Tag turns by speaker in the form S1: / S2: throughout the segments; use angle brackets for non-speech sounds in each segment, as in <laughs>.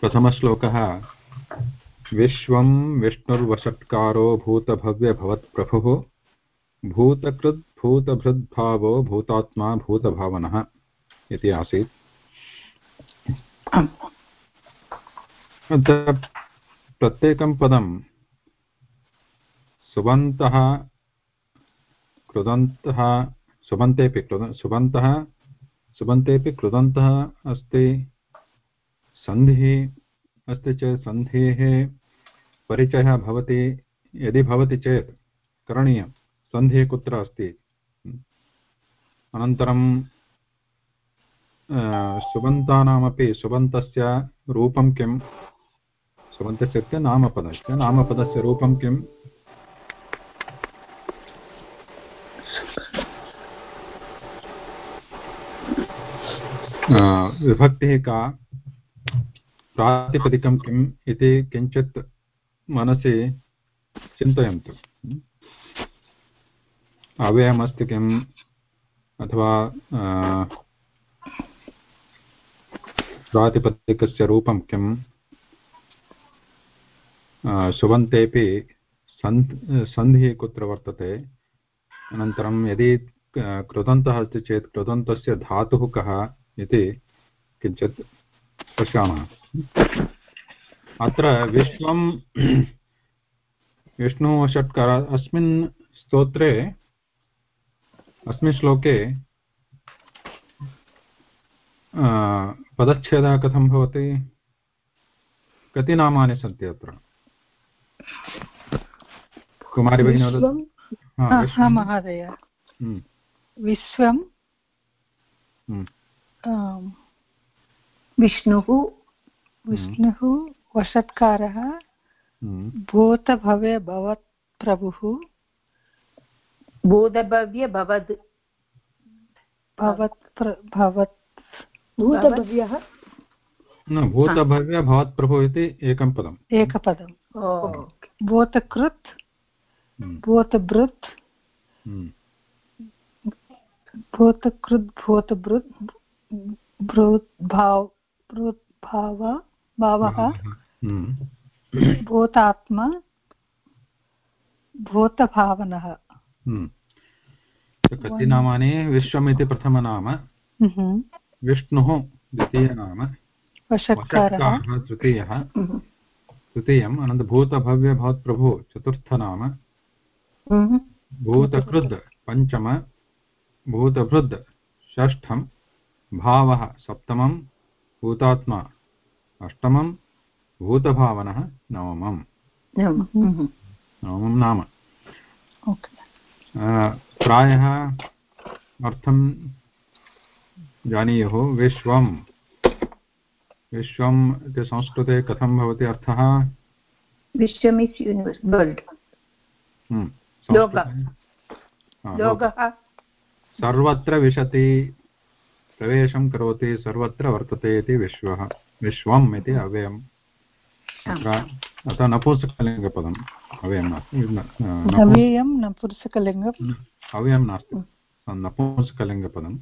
S1: प्रथमश्लोकः, विश्वं विष्णुर्वषट्कारो भूतभव्यभवत्प्रभुः, भूतकृद् भूतभृद्भावो भूतात्मा भूतभावनः इति आसीत्। प्रत्येकं पदं सुबन्तः कृदन्तः सुबन्तेपि कृद सुबन्तः सुबन्तेपि कृदन्तः अस्ति। सन्धिः अस्ति चेत् सन्धेः यदि चेत् करणीयं। सन्धिः कुत्र अस्ति? अनन्तरं सुबन्तानामपि सुबन्तस्य रूपं किं सुबन्तस्य नामपदस्य। नामपदस्य रूपं किम्? विभक्तिः का? प्रातिपदिकं किम् इति किञ्चित् मनसि चिन्तयन्तु। अव्ययमस्ति किम् अथवा प्रातिपदिकस्य रूपं किम्? सुबन्तेपि सन्त् सन्धिः कुत्र वर्तते? अनन्तरं यदि कृदन्तः अस्ति चेत् कृदन्तस्य धातुः कः इति किञ्चित् पश्यामः। अत्र विश्वं विष्णुषट्कार अस्मिन् स्तोत्रे अस्मिन् श्लोके पदच्छेदः कथं भवति? कति नामानि सन्ति अत्र? कुमारी भगिनी वदतु।
S2: महोदय। हम्म। विश्वं हम्म। विष्णुः विष्णुः वषत्कारः भूतभव्य भवत् प्रभुः।
S3: भूतभव्य भवद्।
S2: भवत् भवत्। भूतभव्यः?
S1: न भूतभव्य भवत् प्रभु इति एकं पदम्।
S2: एकपदं भूतकृत् भूतभृत् भूतकृत् भूतभृत् भृत् भाव भृत् भाव भावः भूतात्मा भूतभावनः।
S1: कति नामानि विश्वम् इति प्रथमनाम विष्णुः द्वितीयनाम तृतीयः। तृतीयम् अनन्तरं भूतभव्यभवत्प्रभु चतुर्थनाम भूतकृद् पञ्चम। भूतभृद् षष्ठं भावः सप्तमं भूतात्मा अष्टमं भूतभावनः नवमम्। नवमं नाम। प्रायः अर्थं जानीयुः विश्वं विश्वम् इति संस्कृते कथं भवति अर्थः?
S3: विश्वम् इस् यूनिवर्स् वर्ल्ड्।
S1: सर्वत्र विशति प्रवेशं करोति सर्वत्र वर्तते इति विश्वः। विश्वम् इति अव्ययम्। अत्र अतः नपुंसकलिङ्गपदम् अव्ययं नास्ति।
S2: अव्ययं नपुंसकलिङ्गम्
S1: अव्ययं नास्ति। नपुंसकलिङ्गपदम्।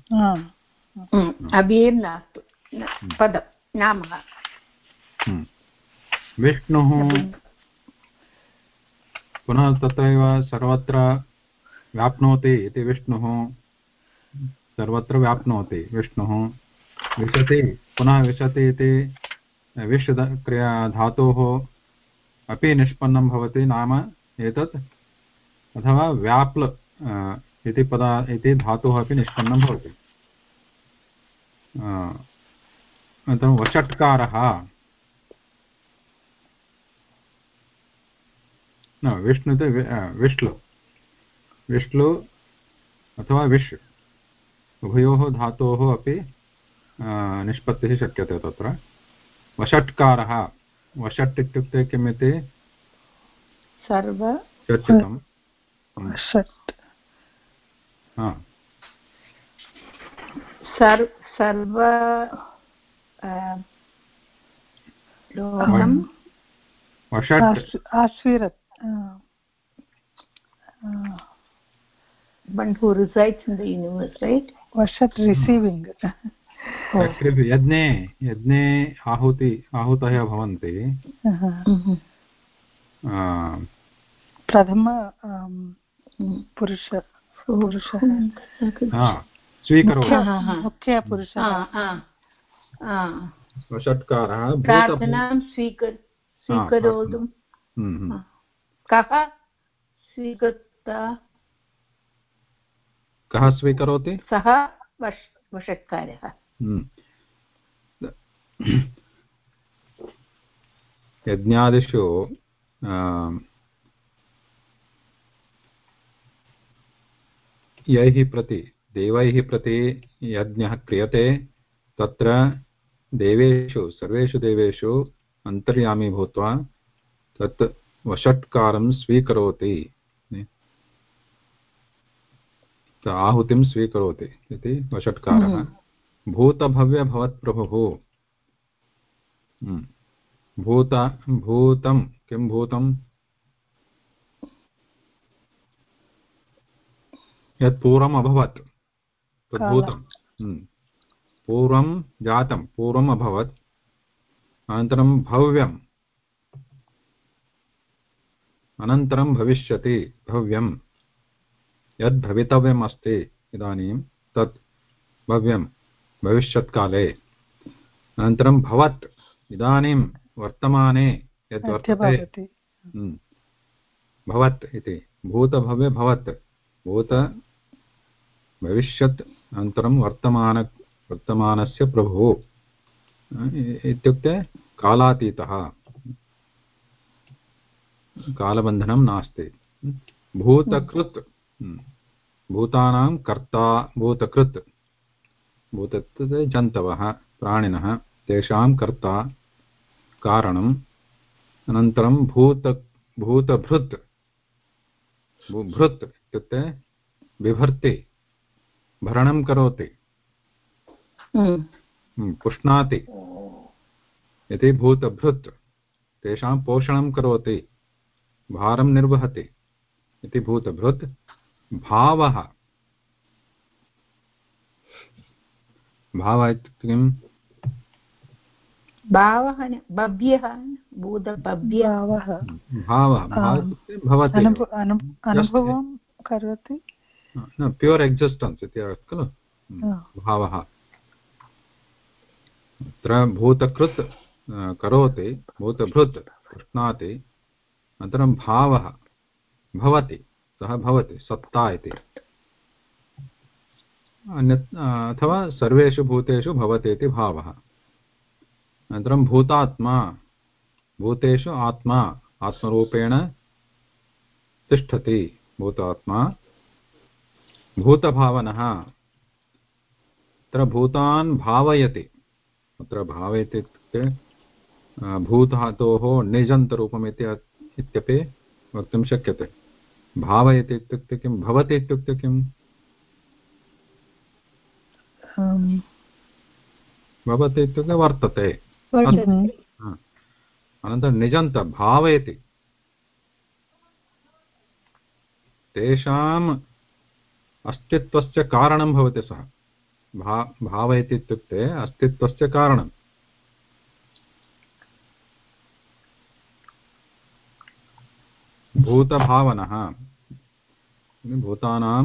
S3: अव्ययं नास्तु। पदं नामः।
S1: विष्णुः पुनः तत्रैव सर्वत्र व्याप्नोति इति विष्णुः। सर्वत्र व्याप्नोति विष्णुः। विशति पुनः विशति इति क्रिया धातोः अपि निष्पन्नं भवति नाम एतत् अथवा व्याप्ल इति पदा, इति धातुः अपि निष्पन्नं भवति। अनन्तरं वषट्कारः। न, विष्णु इति विष्लु। विष्लु अथवा विश् उभयोः धातोः अपि निष्पत्तिः शक्यते तत्र वषट्कारः वषट् इत्युक्ते किम् इति
S2: सर्व
S1: चर्चितं
S3: सर्व one who resides in the universe right
S2: vashat receiving
S1: यज्ञे यज्ञे आहुति आहूतयः भवन्ति।
S3: हम्म,
S2: प्रथम
S3: हम्म।
S2: पुरुष पुरुषः।
S1: हा, स्वीकरोतु।
S3: हा, हा, हा।
S2: मुख्यपुरुषः
S3: आ, आ, आ।
S1: षट्कारः
S3: प्रार्थनां स्वीकर स्वीकरोतु।
S1: हम्म, हम्म।
S3: कः स्वीकृता
S1: कः स्वीकरोति?
S3: सः वश वषट्कारः।
S1: हम्म। यज्ञादिषु यैः प्रति देवैः प्रति यज्ञः क्रियते तत्र देवेषु सर्वेषु देवेषु अन्तर्यामी भूत्वा तत् वषट्कारं स्वीकरोति आहुतिं स्वीकरोति इति वषट्कारः भूतभव्यभवत्प्रभुः हम्म। भूत भूतं किं भूतं यत् पूर्वम् अभवत् तद्भूतं हम्म। पूर्वं जातं पूर्वम् अभवत् अनन्तरं भव्यम् अनन्तरं भविष्यति भव्यं यद् भवितव्यम् अस्ति इदानीं तत् भव्यं भविष्यत्काले। अनन्तरं भवत्। इदानीं वर्तमाने यद्
S2: अद्य
S1: वर्तते।
S2: भवति
S1: हम्म। भवत् इति। भूतभव्य भवत्। भूत भविष्यत्। अनन्तरं वर्तमान वर्तमानस्य प्रभुः। इत्युक्ते कालातीतः। कालबन्धनं नास्ति। भूतकृत्। हम्म। भूतानां कर्ता भूतकृत्। भूतकृत् जन्तवः प्राणिनः तेषां कर्ता कारणम् अनन्तरं भूत भूतभृत्। भृत् इत्युक्ते बिभर्ति भरणं करोति।
S3: हम्म,
S1: हम्म, पुष्णाति। इति भूतभृत् तेषां पोषणं करोति भारं निर्वहति इति भूतभृत् भावः। भावः इत्युक्ते किम्
S3: भावः
S2: भावः
S1: भवति
S2: अनुभवं करोति
S1: न प्यूर् एक्सिस्टेन्स् इति अस्ति खलु भावः अत्र भूतकृत् करोति भूतभृत् पुष्णाति अनन्तरं भावः भवति सः भवति सत्ता इति अथवा सर्वेषु भूतेषु भवति इति भावः। अनन्तरं भूतात्मा, भूतेषु आत्मा, आत्मरूपेण तिष्ठति भूतात्मा। भूतभावनः, अत्र भूतान् भावयति। अत्र भावयति इत्युक्ते भूधातोः निजन्तरूपम् इति इत्यपि वक्तुं शक्यते। भावयति इत्युक्ते किं? भवति इत्युक्ते. भवति इत्युक्ते वर्तते. अनन्तरं निजन्त भावयति तेषाम् अस्तित्वस्य कारणं भवति सः भा भावयति इत्युक्ते अस्तित्वस्य कारणं भूतभावनः भूतानां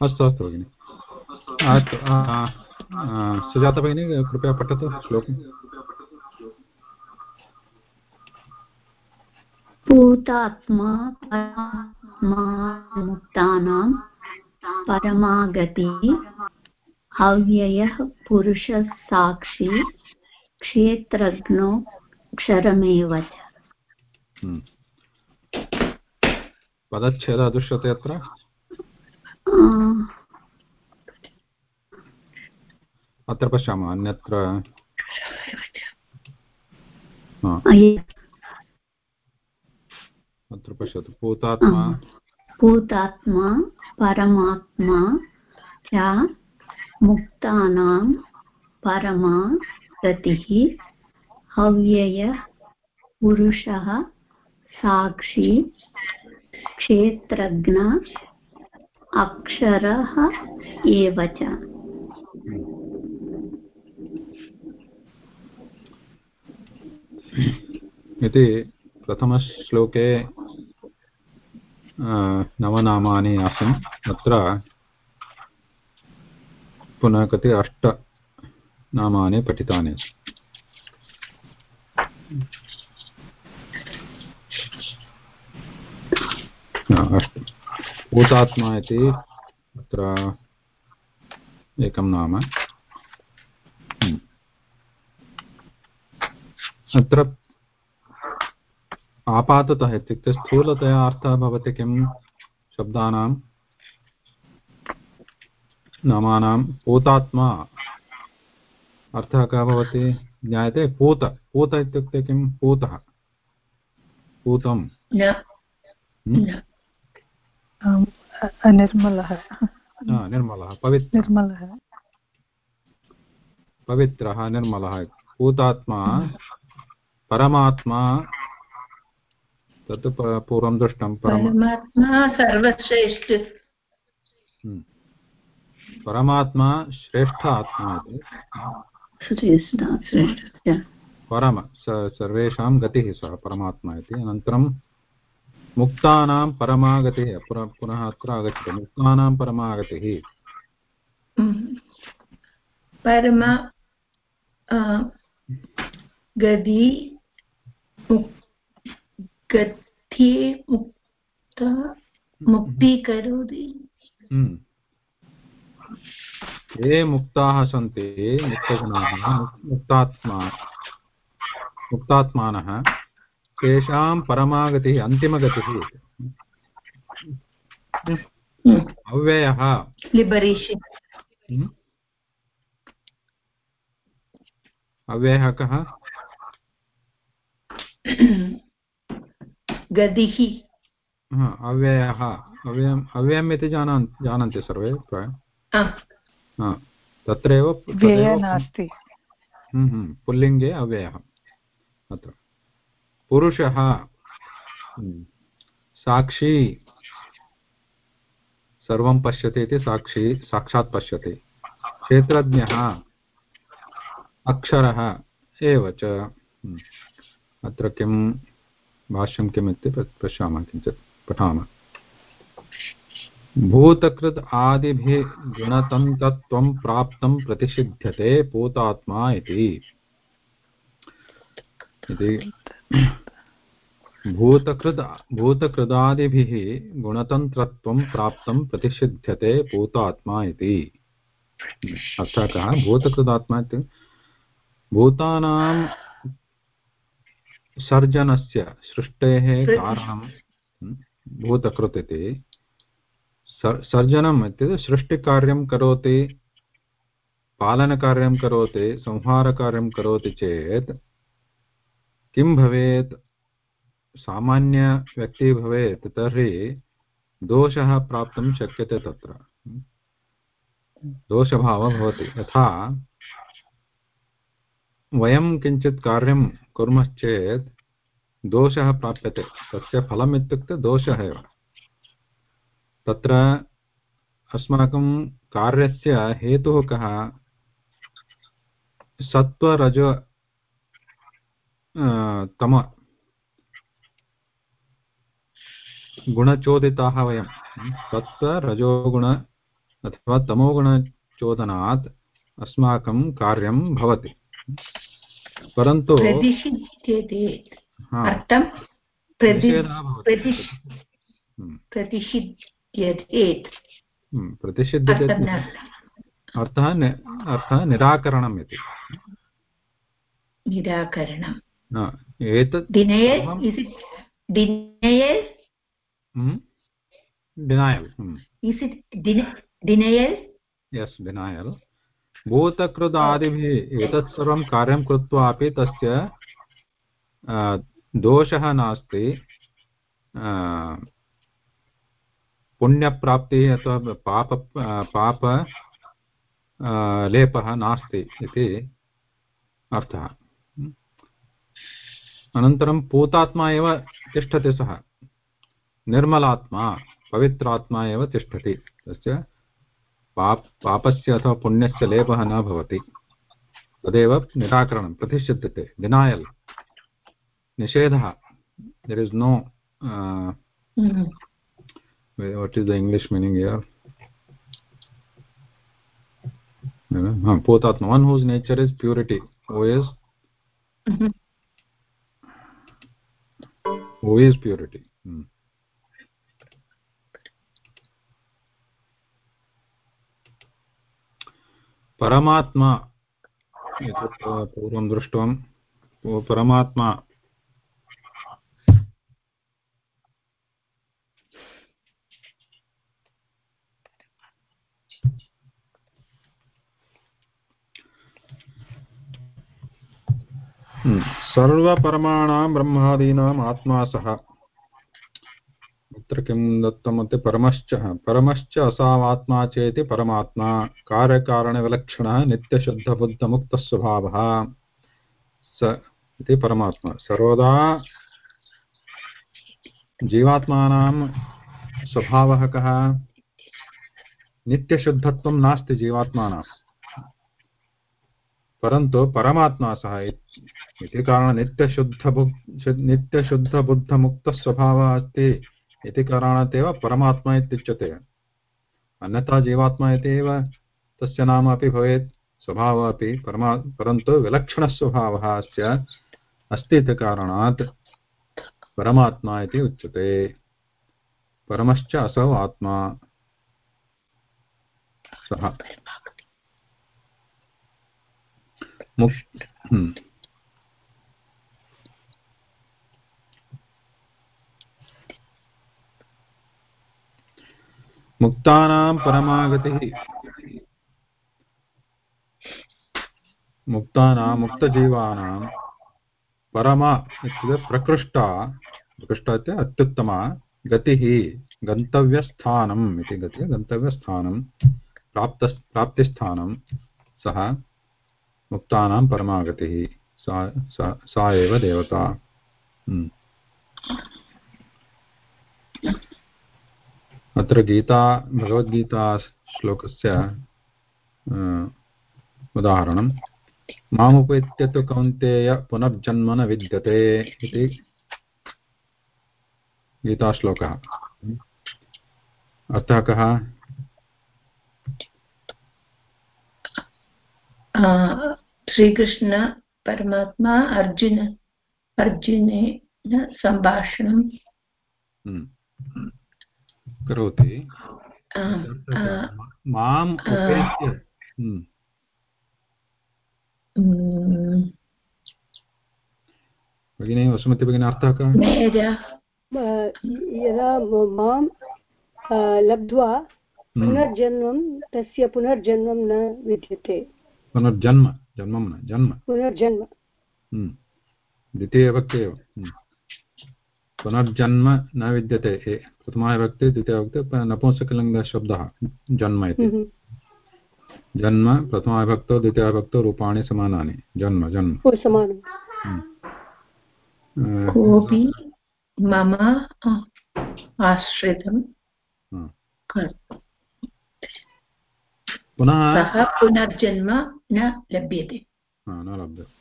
S1: अस्तु अस्तु भगिनि। अस्तु सुजाता भगिनी कृपया पठतु श्लोकम्
S4: भूतात्मा परमात्मा मुक्तानां परमागति अव्ययः पुरुषः साक्षी क्षेत्रज्ञो क्षरमेव च
S1: हम्म। पदच्छेदः दृश्यते अत्र। अत्र पश्यामः, अन्यत्र? अत्र पश्यतु। भूतात्मा
S4: भूतात्मा परमात्मा च मुक्तानां परमा गतिः अव्ययः पुरुषः, साक्षी, क्षेत्रज्ञ अक्षरः एव च।
S1: इति प्रथमश्लोके नवनामानि आसन् अत्र पुनः कति अष्ट नामानि पठितानि हा, अस्तु भूतात्मा इति अत्र एकं नाम। हम्म। अत्र आपाततः इत्युक्ते स्थूलतया अर्थः भवति किं? शब्दानां नामानां पूतात्मा अर्थः कः भवति? ज्ञायते पूत पूत इत्युक्ते किं? पूतः पूतं
S3: न? न
S2: आम्, अनिर्मलः।
S1: हा, निर्मलः पवित्र।
S2: निर्मलः।
S1: पवित्रः निर्मलः। पूतात्मा परमात्मा तत् पूर्वं दृष्टं
S3: परमात्मा सर्वश्रेष्ठ।
S1: हम्म। परमात्मा श्रेष्ठ आत्मा परम स सर्वेषां गतिः सः परमात्मा इति। अनन्तरं मुक्तानां परमागतिः पुनः अत्र आगच्छति मुक्तानां परमागतिः।
S3: परम गति मुक्ति करोति।
S1: ये मुक्ताः सन्ति मुक्तजनाः मुक्तात्मा मुक्तात्मानः तेषां परमागतिः अन्तिमगतिः। अव्ययः।
S3: लिबरेशन्
S1: हम्म? अव्ययः कः?
S3: गतिः।
S1: अव्ययः। अव्ययम् अव्ययम् इति जानान् जानन्ति सर्वे प्रायः
S3: आ,
S1: तत्रैव
S2: व्ययः
S1: तदेव
S2: नास्ति।
S1: हम्म, हम्म, पुल्लिङ्गे अव्ययः। अत्र। पुरुषः। साक्षी। सर्वं पश्यति इति साक्षी साक्षात् पश्यति। क्षेत्रज्ञः। अक्षरः। एव च। हम्म, अत्र किं भाष्यं किम् इति पश्यामः किञ्चित् पठामः। भूतकृत् आदिभिः प्राप्तं प्रतिषिध्यते भूतात्मा इति। इति भूतकृद् भूतकृदादिभिः गुणतन्त्रत्वं प्राप्तं प्रतिषिध्यते भूतात्मा इति। अर्थः कः भूतकृदात्मा इति। भूतानां सर्जनस्य सृष्टेः कारणं भूतकृत् इति। सर् सर्जनम् इत्युक्ते सृष्टिकार्यं करोति, पालनकार्यं करोति, संहारकार्यं करोति चेत् किं भवेत्? सामान्यव्यक्तिः भवेत्, तर्हि दोषः प्राप्तुं शक्यते तत्र। दोषभावः भवति। यथा वयं किञ्चित् कार्यं कुर्मश्चेत् दोषः प्राप्यते। तस्य फलम् इत्युक्ते दोषः एव। तत्र अस्माकं कार्यस्य हेतुः कः? सत्त्वरज तम। गुणचोदिताः वयं। सत्त्वरजोगुण अथवा तमोगुणचोदनात् अस्माकं कार्यं भवति। परन्तु
S3: प्रतिषिध्यते। अर्थं
S1: हम्म, हम्म,
S3: अर्थं
S1: अर्थः निराकरणम् इति।
S3: निराकरणं
S1: न, एतत् yes denial. भूतकृदादिभिः एतत् सर्वं कार्यं कृत्वापि तस्य दोषः नास्ति। पुण्यप्राप्तिः अथवा पाप पाप लेपः नास्ति इति अर्थः। अनन्तरं पूतात्मा एव तिष्ठति सः। निर्मलात्मा पवित्रात्मा एव तिष्ठति। तस्य पाप पापस्य अथवा पुण्यस्य लेपः न भवति। तदेव निराकरणं प्रतिषिध्यते डिनायल् निषेधः। There is no
S3: Mhm.
S1: what the the english meaning here? Uh, putatma one whose nature is purity who is
S3: Mhm.
S1: purity hmm. परमात्मा एतत् पूर्वं परमात्मा सर्वपरमाणां ब्रह्मादीनाम् आत्मा सः अत्र किं दत्तमस्ति? परमश्च। परमश्च असावात्मा चेति परमात्मा। कार्यकारणविलक्षणः, नित्यशुद्धबुद्धमुक्तस्वभावः। स इति परमात्मा। सर्वदा जीवात्मानां स्वभावः कः? नित्यशुद्धत्वं नास्ति जीवात्मानां। परन्तु परमात्मा सः इति कारणात् नित्यशुद्धबु नित्यशुद्धबुद्धमुक्तस्वभावः अस्ति इति कारणात् एव परमात्मा इत्युच्यते। अन्यथा जीवात्मा इति एव तस्य नाम अपि भवेत्, स्वभावः अपि परमा, परन्तु विलक्षणस्वभावः अस्य अस्ति इति कारणात् परमात्मा इति उच्यते। परमश्च असौ आत्मा सः मुक् हम्म। मुक्तानां परमागतिः मुक्तानां मुक्तजीवानां परमा इत्युक्ते प्रकृष्टा प्रकृष्टा इत्युक्ते अत्युत्तमा गतिः, गन्तव्यस्थानम् इति गतिः, गन्तव्यस्थानं प्राप्त प्राप्तिस्थानं सः मुक्तानां परमागतिः, सा सा एव देवता। हम्म। अत्र गीता, भगवद्गीता श्लोकस्य उदाहरणं। मामुपेत्य तु कौन्तेय पुनर्जन्म विद्यते इति गीताश्लोकः। अर्थः कः?
S3: श्रीकृष्ण परमात्मा अर्जुन अर्जुनेन सम्भाषणं
S1: करोति माम् भगिनी वसुमती भगिनी अर्थः कः
S5: यदा माँ लब्ध्वा पुनर्जन्मं तस्य पुनर्जन्मं न विद्यते
S1: पुनर्जन्म जन्मं न जन्म।
S5: पुनर्जन्म
S1: द्वितीयभक्ति एव। पुनर्जन्म न विद्यते प्रथमा विभक्ति द्वितीयभक्ति नपुंसकलिङ्गशब्दः जन्म इति। जन्म प्रथमाविभक्तौ द्वितीयाविभक्तौ रूपाणि समानानि। जन्म जन्म।
S3: कोऽपि मम आश्रितं
S1: पुनः
S3: सः पुनर्जन्म न लभ्यते
S1: न लभ्यते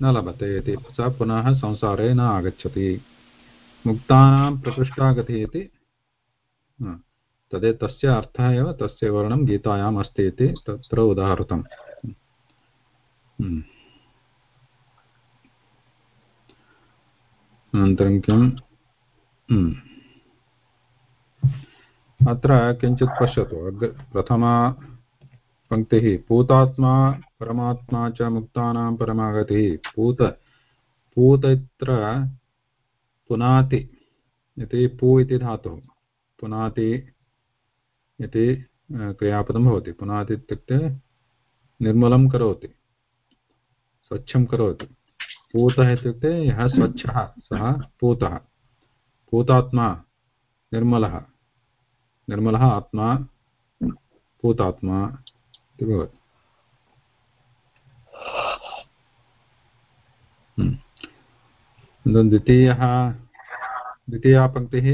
S1: न लभते इति सः पुनः संसारे न आगच्छति मुक्तानां प्रकृष्टा गतिः इति तदे तस्य अर्थः एव तस्य वर्णनं गीतायाम् अस्ति इति तत्र उदाहृतम् अनन्तरं किम् अत्र किञ्चित् पश्यतु अग् प्रथमा पङ्क्तिः पूतात्मा, परमात्मा च मुक्तानां परमागतिः। पूत पूत पुनाति इति पू इति धातुः। पुनाति इति क्रियापदं भवति। पुनाति इत्युक्ते निर्मलं करोति, स्वच्छं करोति। पूतः इत्युक्ते यः स्वच्छः, सः पूतः। पूतात्मा, निर्मलः। निर्मलः आत्मा, पूतात्मा। इति भवति। द्वितीयः द्वितीया पङ्क्तिः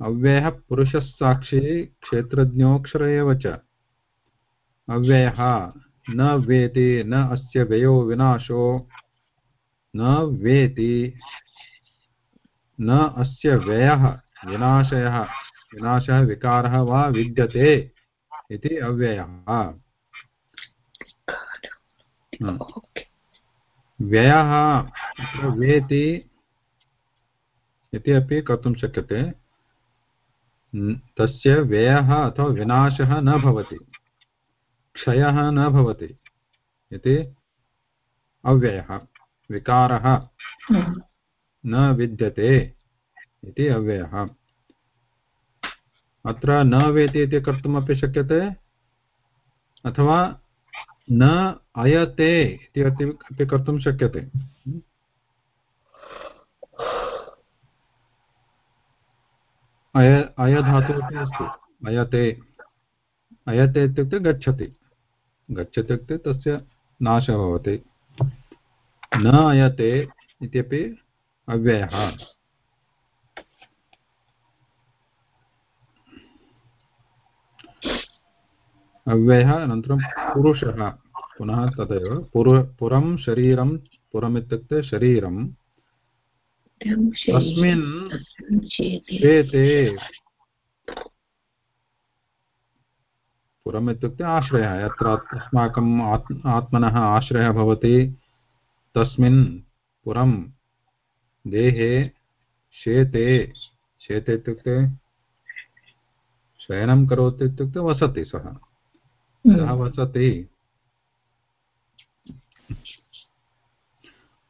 S1: अव्ययः पुरुषः साक्षी क्षेत्रज्ञोऽक्षर एव च अव्ययः न वेति न अस्य व्ययो विनाशो न वेति न अस्य व्ययः विनाशयः विनाशः विकारः वा विद्यते इति अव्ययः व्ययः वेति इति अपि कर्तुं शक्यते तस्य व्ययः अथवा विनाशः न भवति क्षयः न भवति इति अव्ययः विकारः न विद्यते इति अव्ययः अत्र न वेति इति कर्तुमपि शक्यते। अथवा न अयते इति अपि कर्तुं शक्यते। अय, अयधातुः अपि अस्ति। अयते। अयते इत्युक्ते गच्छति। गच्छति इत्युक्ते तस्य नाशः भवति। न अयते इत्यपि अव्ययः। अव्ययः अनन्तरं पुरुषः। पुनः तदेव। पुर पुरं शरीरं पुरमित्युक्ते शरीरं। तस्मिन् चेते पुरम् इत्युक्ते आश्रयः। यत्र अस्माकम् आत्मनः आश्रयः भवति तस्मिन् पुरं देहे शेते शेते इत्युक्ते शयनं करोति इत्युक्ते वसति सः। सः वसति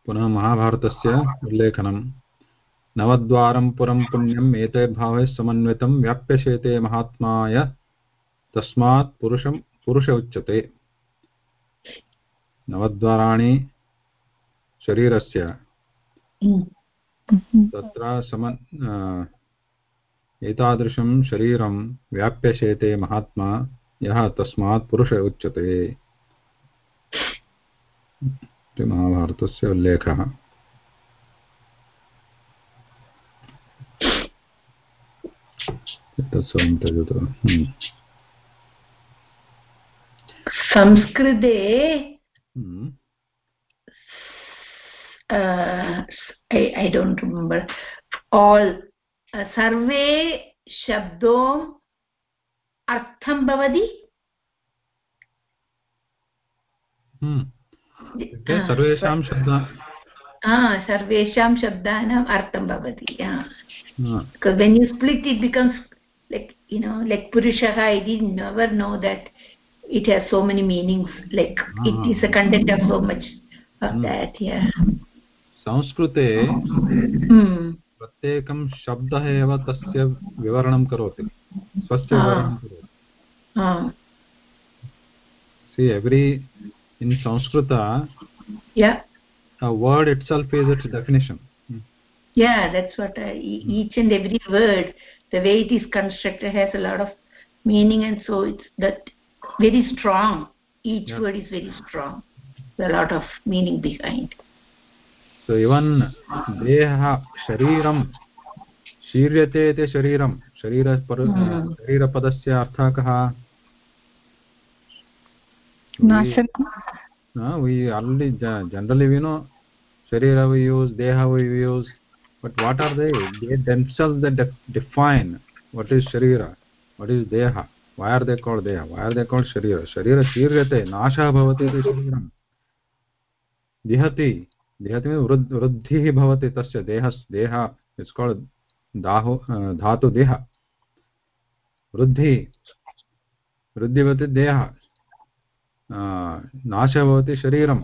S1: पुनः महाभारतस्य उल्लेखनं नवद्वारं पुरं पुण्यम् एते भावे समन्वितं व्याप्यशेते महात्माय तस्मात् पुरुषं पुरुष उच्यते नवद्वाराणि शरीरस्य तत्र सम एतादृशं शरीरं व्याप्यशेते महात्मा यः तस्मात् पुरुष उच्यते। इति महाभारतस्य उल्लेखः। तत्सर्वं त्यजतु
S3: संस्कृते ऐ डोण्ट् रिमेम्बर् आल् सर्वे शब्दो अर्थं भवति
S1: सर्वेषां शब्द
S3: सर्वेषां शब्दानाम् अर्थं भवति when you split it becomes you know like purushaha i did never know that it has so many meanings like ah. it is a content of so much of mm. that yeah
S1: संस्कृते प्रत्येकं शब्दः एव तस्य विवरणं करोति स्वस्य विवरणं करोति every in Sanskrita,
S3: yeah,
S1: a word itself is its definition.
S3: Yeah, that's what I, each and every word, the way it is constructed has a lot of meaning, and so it's that very strong. Each yeah. word is very strong. There's a lot of meaning behind.
S1: So even देहः शरीरं शीर्यते इति शरीरं शरीरपर शरीरपदस्य अर्थः कः generally we know शरीर we use देह we use but what are themselves different what is शरीर वट् इज़ देह वै दे काल् देह वै दे काल् शरीर शरीर शीर्यते नाशः भवति इति शरीरं देहत्व वृद्धिः भवति तस्य देहस् देह इट्स् काल्ड् दाहो धातुदेह वृद्धिः वृद्धिः भवति देहः। नाशः भवति शरीरं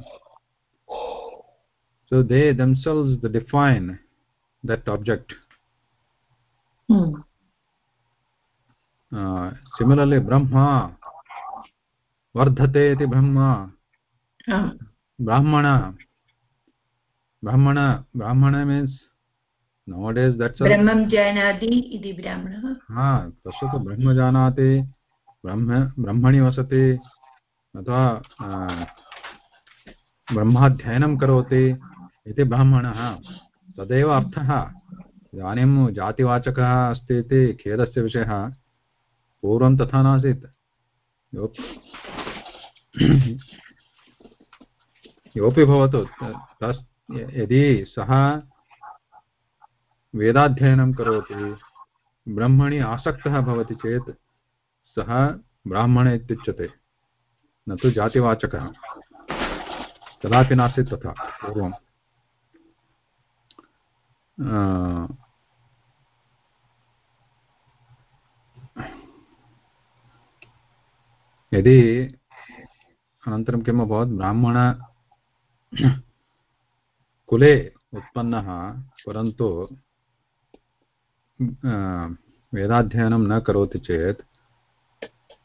S1: so they themselves the different that object similarly Brahma वर्धते इति ब्रह्मा। ब्राह्मण ब्राह्मण ब्राह्मण मीन्स् nowadays that's a
S3: ब्रह्मं जानाति इति ब्राह्मणः।
S1: हा पश्यतु ब्रह्म जानाति ब्रह्म ब्रह्मणि वसति अथवा ब्रह्माध्ययनं करोति इति ब्राह्मणः। तदेव अर्थः। इदानीं जातिवाचकः अस्ति इति खेदस्य विषयः। पूर्वं तथा नासीत्। यो- योऽपि भवतु। तस् यदि सः वेदाध्ययनं करोति, ब्रह्मणि आसक्तः भवति चेत् सः ब्राह्मण इत्युच्यते, न तु जातिवाचकः। कदापि नासीत् तथा पूर्वम् यदि अनन्तरं किम् अभवत्? ब्राह्मण कुले उत्पन्नः, परन्तु वेदाध्ययनं न करोति चेत्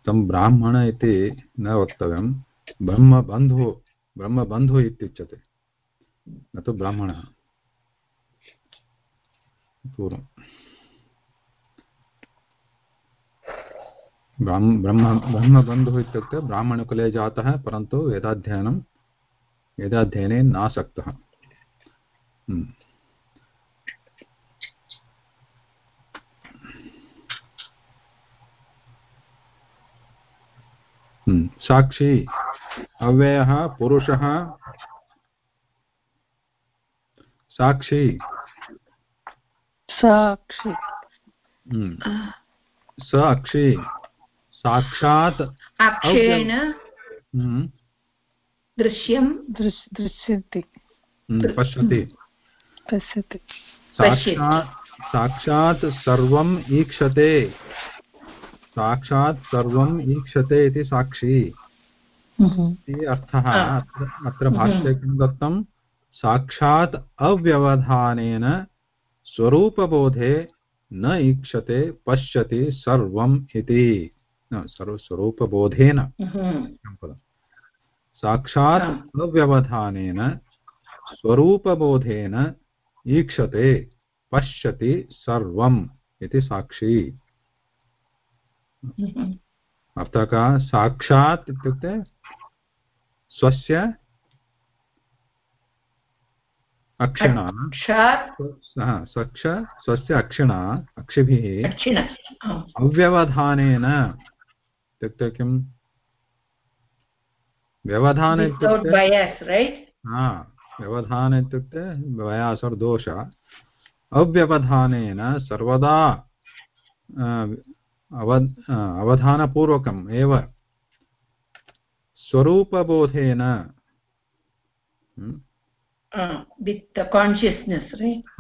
S1: तं ब्राह्मण इति न वक्तव्यं। ब्रह्मबन्धु ब्रह्मबन्धु इत्युच्यते। न तु ब्राह्मणः। पूर्वं ब्राह्म, ब्रह्म, ब्रह्मबन्धुः इत्युक्ते ब्राह्मणकुले जातः, परन्तु वेदाध्ययनं, वेदाध्ययने नासक्तः। साक्षी अव्ययः पुरुषः साक्षी
S2: साक्षी
S1: हम्म, स अक्षी साक्षात्
S3: अक्षयेण
S1: हम्म,
S3: दृश्यं
S2: दृश् दृश्यन्ति
S1: हम्म, पश्यति
S2: पश्यति।
S1: साक्षात् साक्षात् सर्वम् ईक्षते। साक्षात् सर्वम् ईक्षते इति साक्षी। इति अर्थः।
S3: हा।
S1: अत्र भाष्ये किं दत्तं? साक्षात् अव्यवधानेन स्वरूपबोधे न ईक्षते पश्यति सर्वम् इति। न, स्वरूपबोधेन।
S3: हम्म,
S1: साक्षात् अव्यवधानेन स्वरूपबोधेन ईक्षते पश्यति सर्वम् इति साक्षी। <laughs> अर्थः कः? साक्षात् इत्युक्ते स्वस्य अक्षिणा। स्वस्य अक्षिणा अक्षिभिः अव्यवधानेन इत्युक्ते किम्? व्यवधान इत्युक्ते हा। व्यवधान इत्युक्ते वयास् और दोष अव्यवधानेन सर्वदा अव अवधानपूर्वकम् एव स्वरूपबोधेन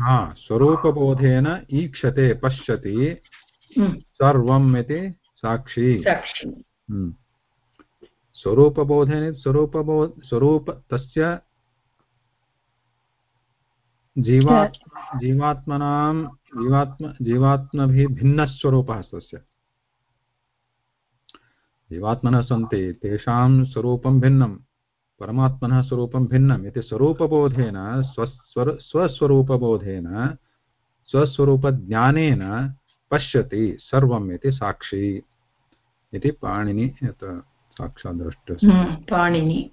S1: हा? स्वरूपबोधेन ईक्षते पश्यति. सर्वम् इति साक्षी।
S3: साक्षी।
S1: हम्म। स्वरूपबोधेन स्वरूपबोध स्वरूप तस्य जीवा जीवात्मनां जीवात्म जीवात्मभिः भिन्नस्वरूपः स्वस्य जीवात्मनः सन्ति तेषां स्वरूपं भिन्नं परमात्मनः स्वरूपं भिन्नम् इति स्वरूपबोधेन स्वस्वर स्वस्वरूपबोधेन स्वस्वरूपज्ञानेन पश्यति सर्वम् इति साक्षी इति पाणिनि यत् साक्षात्
S3: mm. पाणिनि.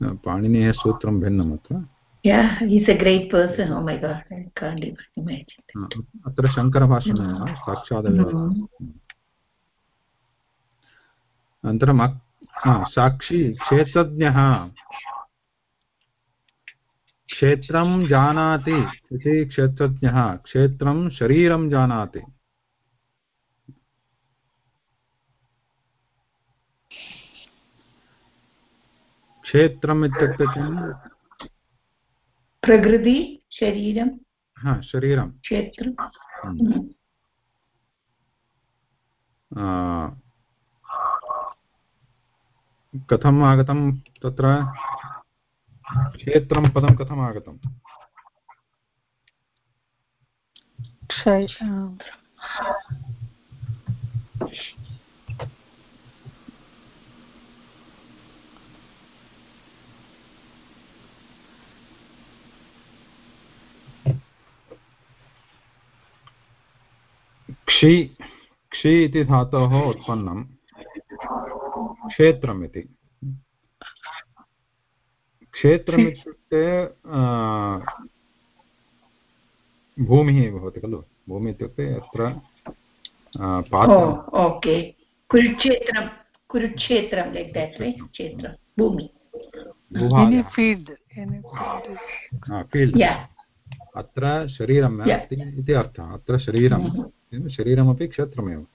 S1: पाणिनेः सूत्रं भिन्नम् अत्र
S3: yeah he's a great person. Oh my god i can't even imagine
S1: अत्र शङ्करभाषणेन साक्षादेव हा, साक्षी क्षेत्रज्ञः क्षेत्रं जानाति इति क्षेत्रज्ञः क्षेत्रं शरीरं जानाति क्षेत्रम् इत्युक्ते किम्?
S3: प्रकृति शरीरं
S1: हा शरीरं.
S3: क्षेत्रं.
S1: हम्म। आ, कथम् आगतं तत्र? क्षेत्रं पदं कथम् आगतम्?
S2: क्षय
S1: क्षि क्षि इति धातोः उत्पन्नं क्षेत्रम् इति क्षेत्रम् इत्युक्ते भूमिः भवति खलु? भूमिः इत्युक्ते पात्रम्
S3: ओके। कुरुक्षेत्रं कुरुक्षेत्रं लैक् देट् वै क्षेत्रं भूमि।
S2: field
S1: अत्र शरीरम् अस्ति इति अर्थः। अत्र शरीरं शरीरमपि क्षेत्रमेव।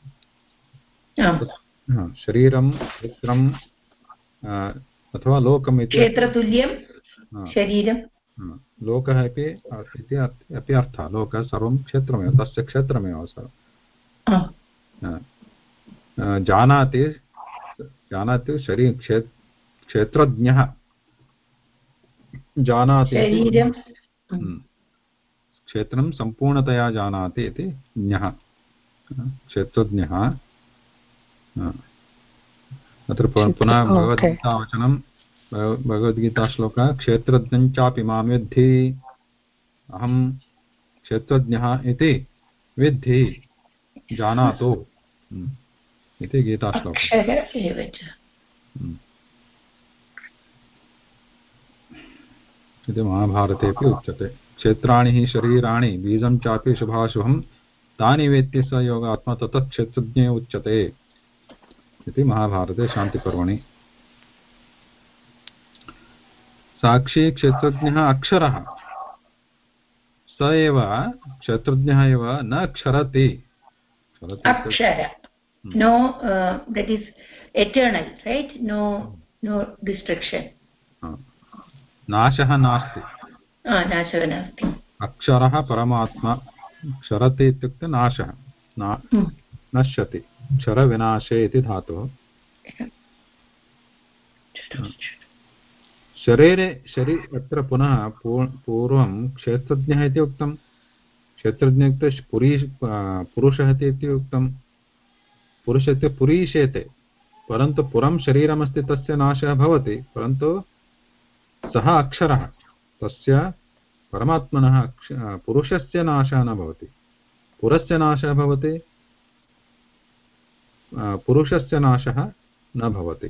S1: शरीरं क्षेत्रं अथवा लोकम् इति
S3: क्षेत्रतुल्यं शरीरं
S1: लोकः अपि इति अपि अर्थः। लोकः सर्वं क्षेत्रमेव तस्य क्षेत्रमेव सर्वं। जानाति जानाति शरी क्षे क्षेत्रज्ञः। जानाति। क्षेत्रं सम्पूर्णतया जानाति इति ज्ञः। क्षेत्रज्ञः। अत्र पुनः भगवद्गीतावचनं भगवद्गीताश्लोकः क्षेत्रज्ञञ्चापि माँ विद्धि। अहं क्षेत्रज्ञः इति विद्धि जानातु। हम्म। इति गीताश्लोकः हम्म। इति महाभारतेपि उच्यते। क्षेत्राणि हि शरीराणि बीजं चापि शुभाशुभं तानि वेत्ति स योगात्मा ततः क्षेत्रज्ञे उच्यते। इति महाभारते शान्तिपर्वणि। साक्षी क्षेत्रज्ञः अक्षरः। स एव क्षेत्रज्ञः एव न क्षरति
S3: no uh, that is eternal right? No no destruction.
S1: नाशः नास्ति।
S3: नाशः नास्ति
S1: अक्षरः परमात्मा क्षरति इत्युक्ते नाशः नश्यति क्षरविनाशे इति धातुः। शरीरे शरी अत्र पुनः पूर्वं क्षेत्रज्ञः इति उक्तं क्षेत्रज्ञ इत्युक्ते पुरी पुरुषः इति उक्तं पुरुष इत्युक्ते पुरीशेते परन्तु पुरं शरीरमस्ति तस्य नाशः भवति परन्तु सः अक्षरः। तस्य परमात्मनः पुरुषस्य नाशः न भवति। पुरस्य नाशः भवति पुरुषस्य नाशः न भवति।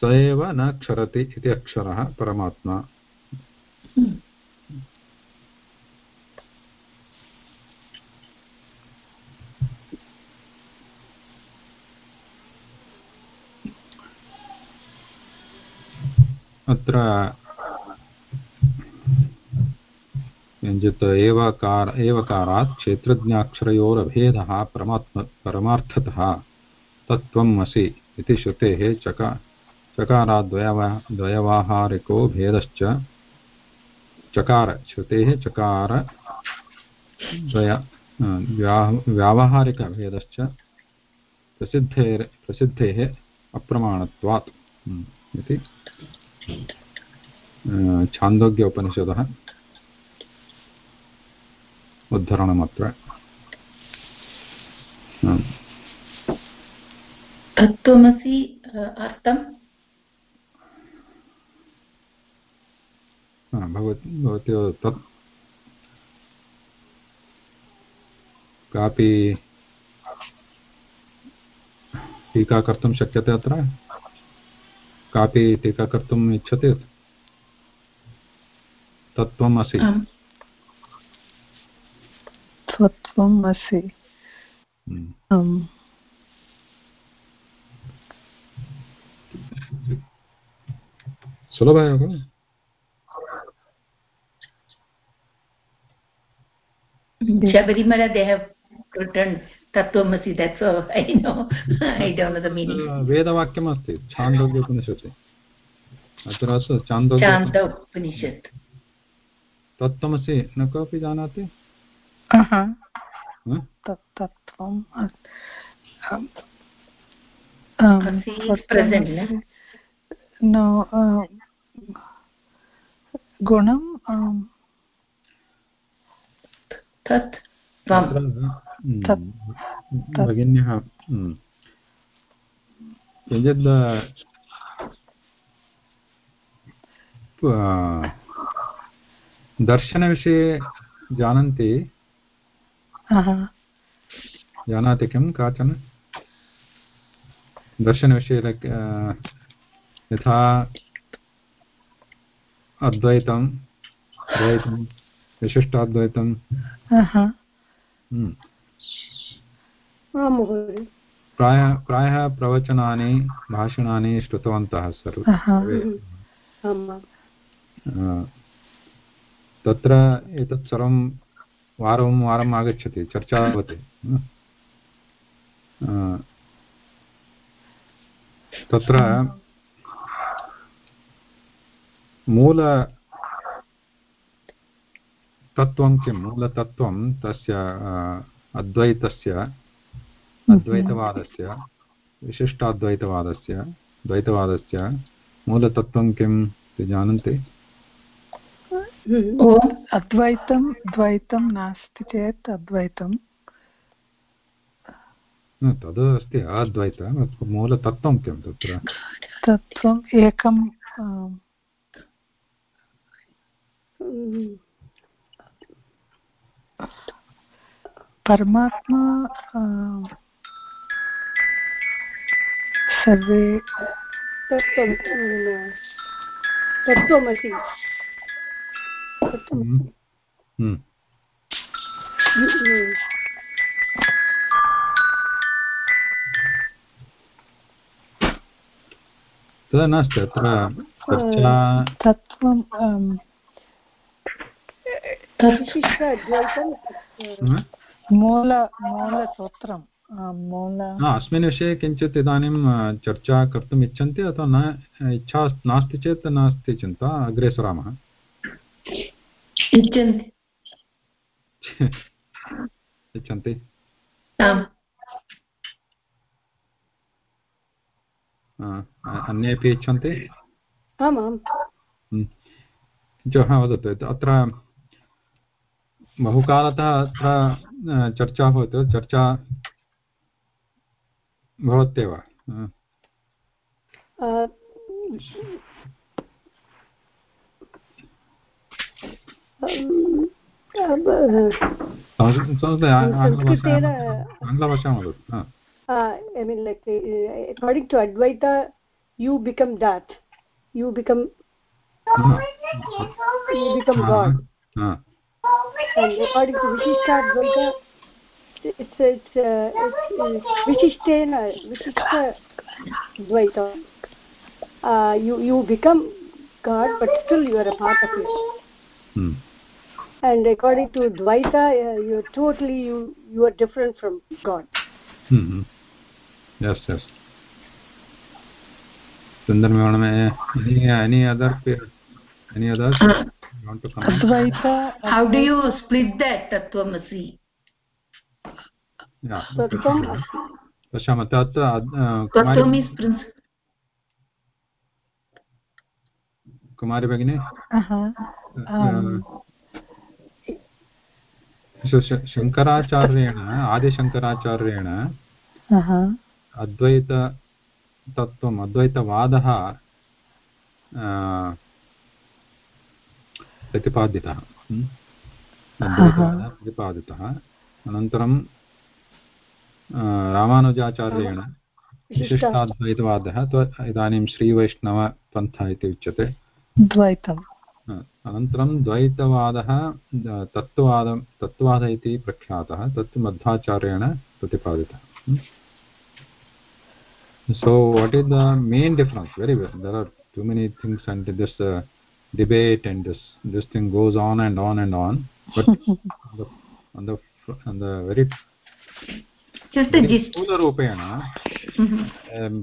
S1: स एव न क्षरति इति अक्षरः परमात्मा। अत्र किञ्चित् एवकार एवकारात् क्षेत्रज्ञाक्षरयोरभेदः परमात्म परमार्थतः तत्त्वम् असि इति श्रुतेः चका चकाराद्वयवा भेदश्च चकार श्रुतेः चकार द्वय व्यावहारिकभेदश्च प्रसिद्धेर् प्रसिद्धेः अप्रमाणत्वात्। इति छान्दोग्य उपनिषदः। उद्धरणमत्र।
S3: तत्त्वमसि अर्थं
S1: भवती तत्। कापि टीका कर्तुं शक्यते अत्र? कापि टीका कर्तुम् इच्छति? तत्त्वम्
S2: तत्त्वम् असि।
S1: सुलभः खलु
S3: Shabarimala, they have written तत्त्वमसि that's all I know. I don't know the meaning.
S1: वेदवाक्यम् अस्ति छान्दोग्योपनिषत् अत्र अस्तु
S3: छान्दोपनिषत्
S1: तत्त्वमसि न कोऽपि जानाति?
S2: तत्त्वं गुणं
S3: तत्
S1: भगिन्यः किञ्चित् दर्शनविषये जानन्ति जानाति किं काचन। दर्शनविषये यथा अद्वैतं द्वैतं विशिष्टाद्वैतं। हम्म। प्रायः प्रायः प्रवचनानि भाषणानि श्रुतवन्तः सर्वे। तत्र एतत् सर्वं वारं वारम् आगच्छति चर्चा भवति। तत्र मूल तत्त्वं किं? मूलतत्त्वं तस्य अद्वैतस्य अद्वैतवादस्य विशिष्टाद्वैतवादस्य द्वैतवादस्य मूलतत्त्वं किं ते जानन्ति?
S2: अद्वैतं द्वैतं नास्ति चेत् अद्वैतं
S1: तद् अस्ति अद्वैत मूलतत्त्वं किं तत्र?
S2: तत्त्वम् एकं परमात्मा सर्वे
S5: तत्त्वं तत्त्वमसि।
S1: तदा नास्ति अत्र
S2: तत्त्वं मूल मूलसूत्रं मूल।
S1: अस्मिन् विषये किञ्चित् इदानीं चर्चा कर्तुम् इच्छन्ति अथवा न इच्छा नास्ति चेत् नास्ति चिन्ता अग्रे सरामः। इच्छन्ति अन्येपि इच्छन्ति किञ्चित् वदतु अत्र बहुकालतः अत्र चर्चा भवति चर्चा भवत्येव आङ्ग्लभाषां वदतु
S5: uh, i mean like uh, according to advaita you become that you become you become god and according to vishishta advaita it's it's uh, it's vishishtena vishishta dvaita uh, you you become god and according to dvaita uh, you're totally you you are different from god
S1: hmm. hmm. yes yes sundar madam any any other any others you want to comment
S3: advaita how do you split that tattvamasi
S1: yeah tatvam पश्यामः तत् कुमारी भगिनी शङ्कराचार्येण आदिशङ्कराचार्येण अद्वैततत्त्वम् अद्वैतवादः प्रतिपादितः. अद्वैतवादः प्रतिपादितः. अनन्तरं रामानुजाचार्येण विशिष्टाद्वैतवादः इदानीं श्रीवैष्णवपन्था इति उच्यते.
S2: द्वैतम्.
S1: अनन्तरं द्वैतवादः तत्त्ववादं तत्त्ववादः इति प्रख्यातः तत् मध्वाचार्येण प्रतिपादितः। So what is the main difference very there are too many things and this debate and this this thing goes on and on and on but very
S3: just the gist.
S1: rupena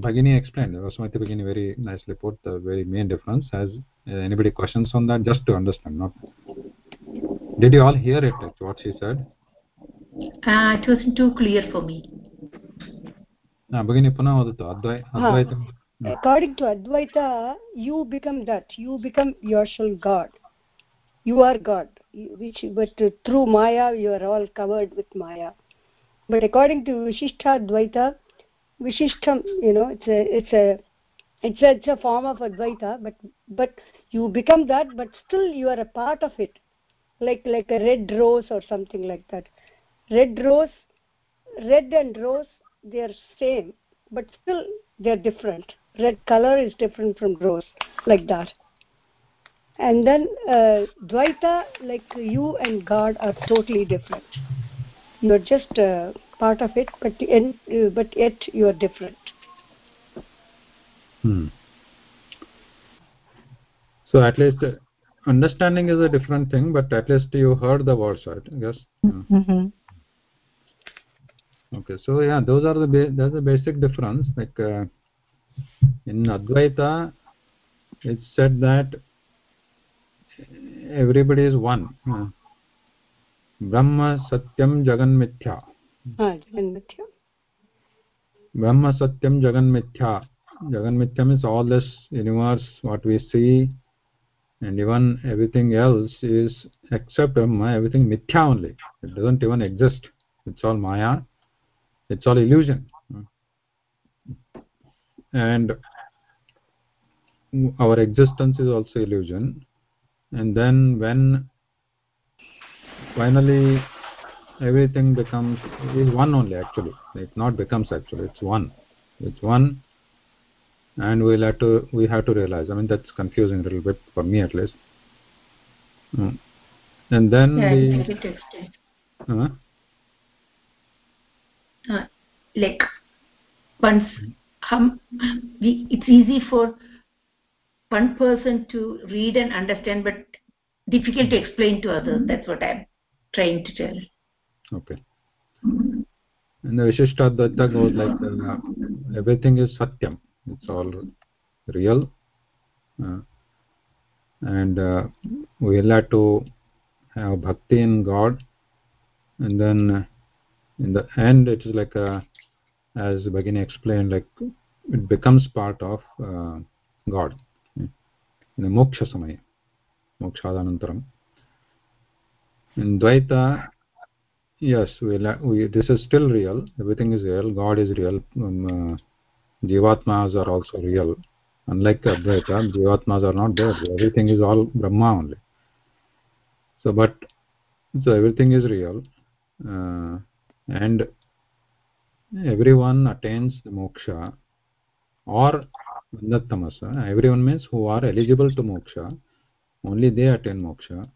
S1: bhagini explained Vasmati bhagini very nicely put the very main difference has uh, anybody questions on that just to understand did you all hear it what she said?
S3: Uh, it wasn't too clear for me.
S1: na bhagini puna vadatu advai advaitam
S5: according to advaita you become that. You become yourself god. You are god. Which but through maya you are all covered with maya but according to vishishta advaita vishishtam you know it's a it's a it's a, it's a form of advaita but but you become that but still you are a part of it. Like like a red rose or something like that. Red rose red and rose they are same but still they are different. Red color is different from rose like that. And then uh, dvaita like you and god are totally different you are just uh, part of it but in, uh, but yet you are different.
S1: Hmm. so at least uh, understanding is a different thing but at least you heard the words right? Yes
S2: mm -hmm.
S1: okay. So yeah those are the that's the basic difference. Like uh, in advaita it's said that everybody is one uh, brahma satyam jagan mithya
S5: jagan mithya
S1: brahma satyam jagan mithya jagan mithya means all this universe what we see and even everything else is except brahma everything mithya only. It doesn't even exist. It's all maya. It's all illusion. And our existence is also illusion. And then when finally everything becomes is one only actually. It not becomes actually. It's one. It's one. And we'll have to we have to realize. I mean that's confusing a little bit for me at least. Mm. and then
S3: yeah,
S1: we uh,
S3: uh, like once um, we, it's easy for one person to read and understand but difficult to explain to others. That's what i'm trying to tell.
S1: Okay. And the vishishtadvaita goes like uh, everything is satyam. It's all real. Uh, and uh, we'll have to have bhakti in god. And then uh, in the end it is like a as Bhagini explained like it becomes part of uh, god. In the moksha samaya mokshadanantaram in dvaita yes we, we this is still real. Everything is real. God is real. Um, uh, jivatmas are also real. Unlike advaita jivatmas are not there. Everything is all brahma only. So but so everything is real. Uh, and everyone attains the moksha or tamasa everyone means who are eligible to moksha only they attain moksha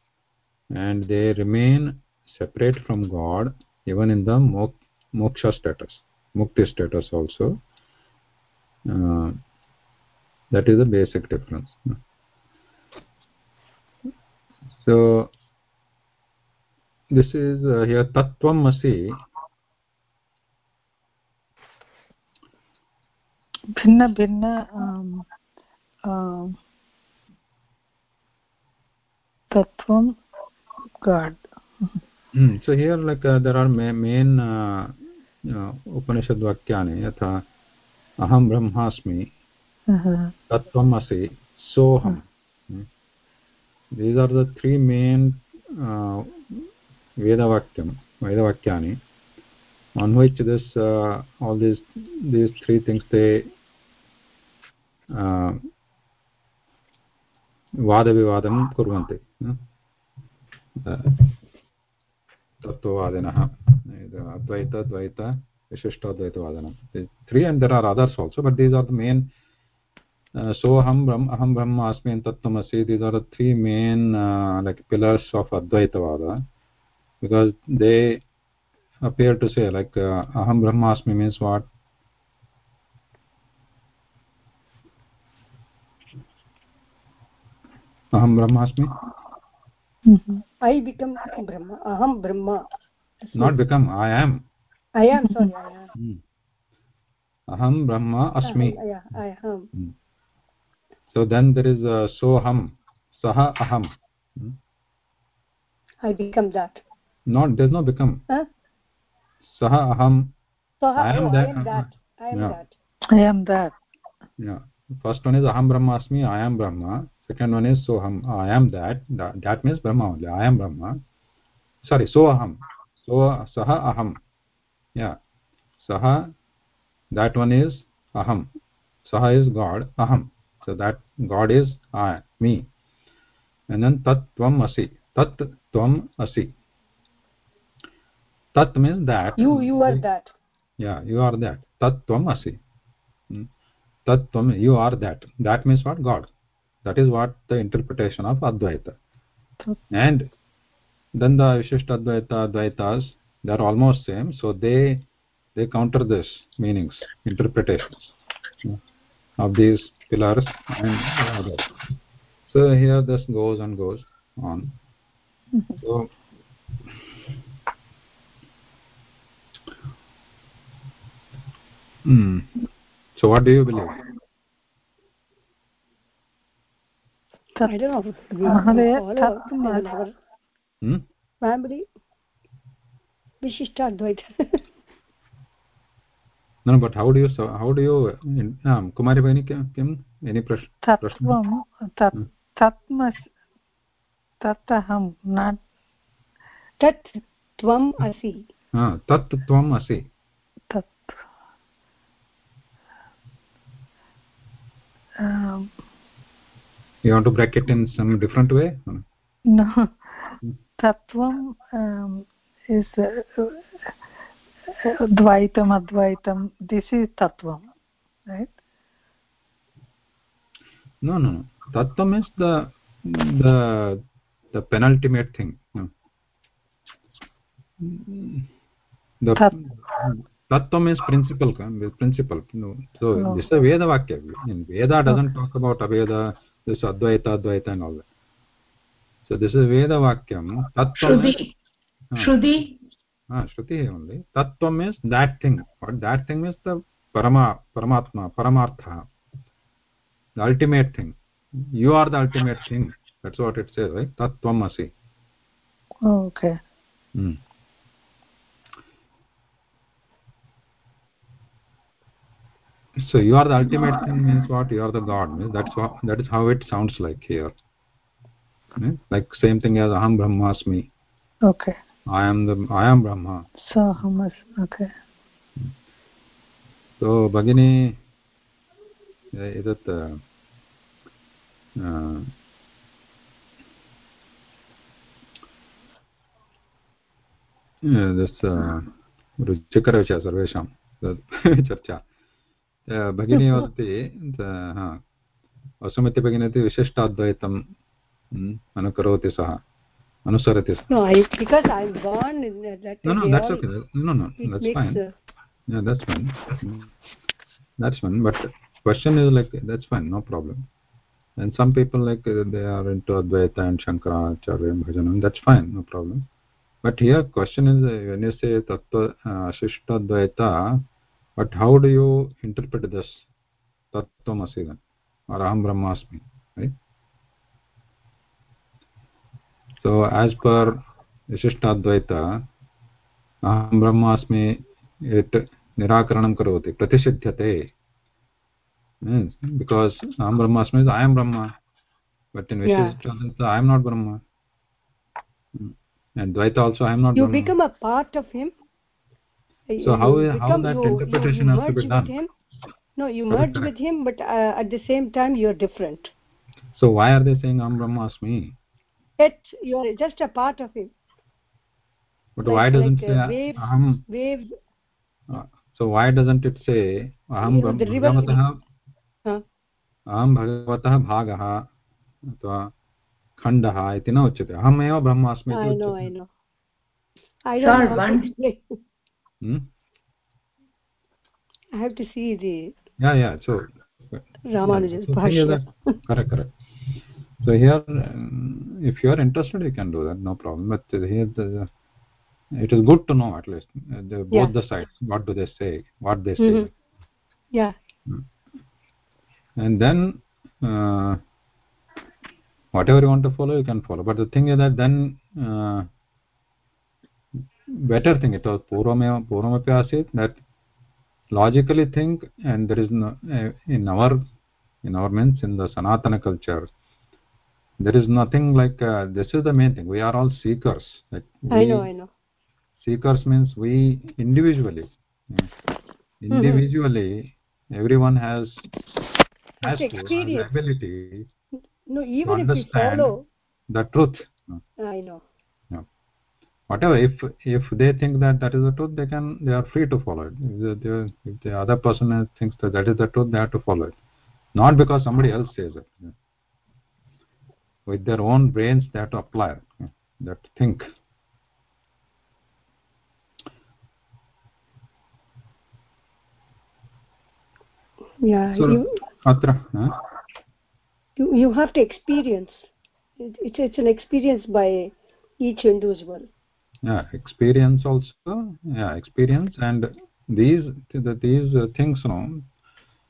S1: and they remain separate from God even in the mok moksha status, mukti status also. Uh, that is the basic difference. So, this is uh, here Tattvam Asi.
S2: Bhinna Bhinna um, uh, god
S1: hmm. so here like uh, there are main uh, uh, upanishad vakyani yatha aham brahmasmi tattvam asi soham hmm. these are the three main uh, veda vakyam veda vakyani on which this uh, all these these three things they uh, वादविवादं कुर्वन्ति तत्त्ववादिनः Advaita, Dvaita विशिष्टाद्वैतवादनं three and there are others also but these are the main सोऽहं, ब्रह्म, अहं, ब्रह्म अस्मि तत्त्वम् अस्ति these are three main like pillars अद्वैतवाद। बिकॉज़ दे अपियर् टू से अहम अहं ब्रह्मास्मि मीन्स् वाट्
S5: अहं ब्रह्मास्मि i become brahma. Aham brahma.
S1: Not become i am.
S5: I am sorry i am. Hmm.
S1: aham brahma asmi.
S5: Yeah i am. Hmm.
S1: so then there is uh, soham saha aham. Hmm?
S5: i become that.
S1: Not there's no become.
S5: Huh?
S1: saha aham.
S5: Saha I am, oh, that. I am that. I am yeah. that.
S2: I am that.
S1: Yeah. First one is aham brahma asmi i am brahma second one is soham i am that that, that means brahma only. I am brahma. Sorry so aham. So saha aham. Yeah. Saha that one is aham. Saha is god aham. So that god is i me. And then tat tvam asi. Tat tvam asi. Tat means that.
S5: You you are that.
S1: Yeah you are that. Tat tvam asi. Hmm. tat tvam you are that. That means what? God that is what the interpretation of advaita. And then the vishishta advaita advaitas they are almost same. So they they counter this meanings interpretations of these pillars and others. So here this goes and goes on. Mm -hmm. so hmm. so what do you believe
S5: I don't know. Mahavaya, Tattva,
S1: hmm?
S5: family, Vishishtadvaita.
S1: no, but how do you how do you um, Kumari Bhagini kim any prashna
S2: Tattvam tat tatmas tataham not
S5: tat tvam asi
S1: ha tat tvam asi
S2: tat um,
S1: you want to break it in some different way
S2: no tattvam um, is uh, uh, dvaitam advaitam this is tattvam right
S1: no no no tattvam is the the the penultimate thing no. the
S2: Tat
S1: tattvam is principle principle no so no. this is a veda vakya in veda doesn't talk about aveda this advaita advaita and all that so this is veda vakyam tattvam
S3: shruti shruti
S1: ah shruti only tattvam means that thing what that thing means the parama paramatma paramartha the ultimate thing you are the ultimate thing that's what it says right tattvam asi
S2: oh, okay
S1: hmm. so you are the ultimate thing means what you are the god means that's what that is how it sounds like here right? like same thing as aham brahmasmi
S2: okay
S1: i am the i am brahma
S2: so hamas okay
S1: so bagini edat uh, this रुचिकरविषयः सर्वेषां <laughs> चर्चा भगिनी वदति वसुमतिभगिनी विशिष्टाद्वैतम् अनुकरोति सः अनुसरति question is like that's fine no problem and some people like they are into Advaita and शङ्कराचार्यं भजनं that's fine no problem but here question is when you say तत्त्व अशिष्टद्वैत but how do you interpret this तत्व असीदन और अहम ब्रह्मास्मी right as per विशिष्टाद्वैत अहम ब्रह्मास्मी it निराकरण करोति प्रतिषिध्यते बिकॉज़ अहम ब्रह्मास्मी आई Brahma but in Vishishta I am not Brahma And Dvaita also, I am not.
S5: You become a part of him.
S1: so how how that you, interpretation you, you has to be done
S5: him. no you merge with him but uh, at the same time you are different
S1: so why are they saying am brahmasmi
S5: it you are just a part of him
S1: but like, why doesn't like,
S5: uh, say waves,
S1: aham
S5: waves
S1: uh, so why doesn't it say aham
S5: you know,
S1: bhagavatah aham bhagavatah bhagah अथवा खण्डः इति न उच्यते अहमेव ब्रह्म Hmm?
S5: I have to see the
S1: yeah yeah so
S5: Ramanujan's
S1: so
S5: Bhashya.
S1: correct correct so here um, if you are interested you can do that no problem but here the, it is good to know at least uh, the, both
S5: Yeah.
S1: the sides what do they say what they say
S5: Mhm. Yeah.
S1: and then uh, whatever you want to follow you can follow but the thing is that then uh, better thing. It was purvameva purvamapi asit that logically think and there is no uh, in our in our means in the sanatana culture there is nothing like uh, this is the main thing. We are all seekers. Like we,
S5: I know, I know.
S1: seekers means we individually. Individually everyone has has
S5: Okay,
S1: to has the ability
S5: No, even if we
S1: understand
S5: follow,
S1: the truth.
S5: I know.
S1: Whatever if if they think that that is the truth they can they are free to follow it. If the, if the other person thinks that that is the truth they have to follow it. Not because somebody else says it. With their own brains they have to apply it, that think.
S5: Yeah
S1: so,
S5: you,
S1: atra, huh?
S5: you you have to experience. It, it's it's an experience by each individual
S1: yeah experience also. Yeah experience and these the, these uh, things you know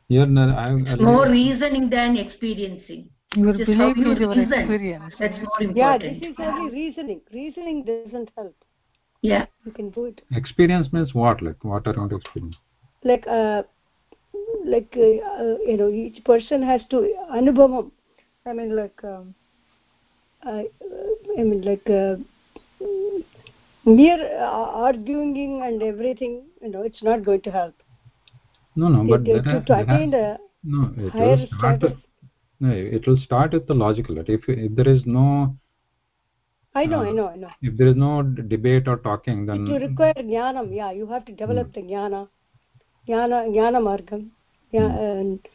S1: here I, I,
S3: more reasoning than experiencing
S2: your
S3: Just
S2: belief
S3: you
S2: is your
S3: reason.
S2: experience.
S3: That's more important yeah
S5: this is only reasoning. Reasoning doesn't help.
S3: Yeah.
S5: You can do it.
S1: Experience means what? Like what are you going to experience?
S5: Like uh like uh, uh, you know each person has to anubhavam. I mean like um, I, I mean like uh, mere uh, arguing and everything you know it's not going to help
S1: no no but
S5: it, to, to attain a
S1: no it will start
S5: status
S1: no it will start with the logical that if, if there is no
S5: i know
S1: uh,
S5: i know i know
S1: if there is no debate or talking then
S5: it will require jnanam yeah you have to develop mm. the jnana jnana jnana margam yeah mm. and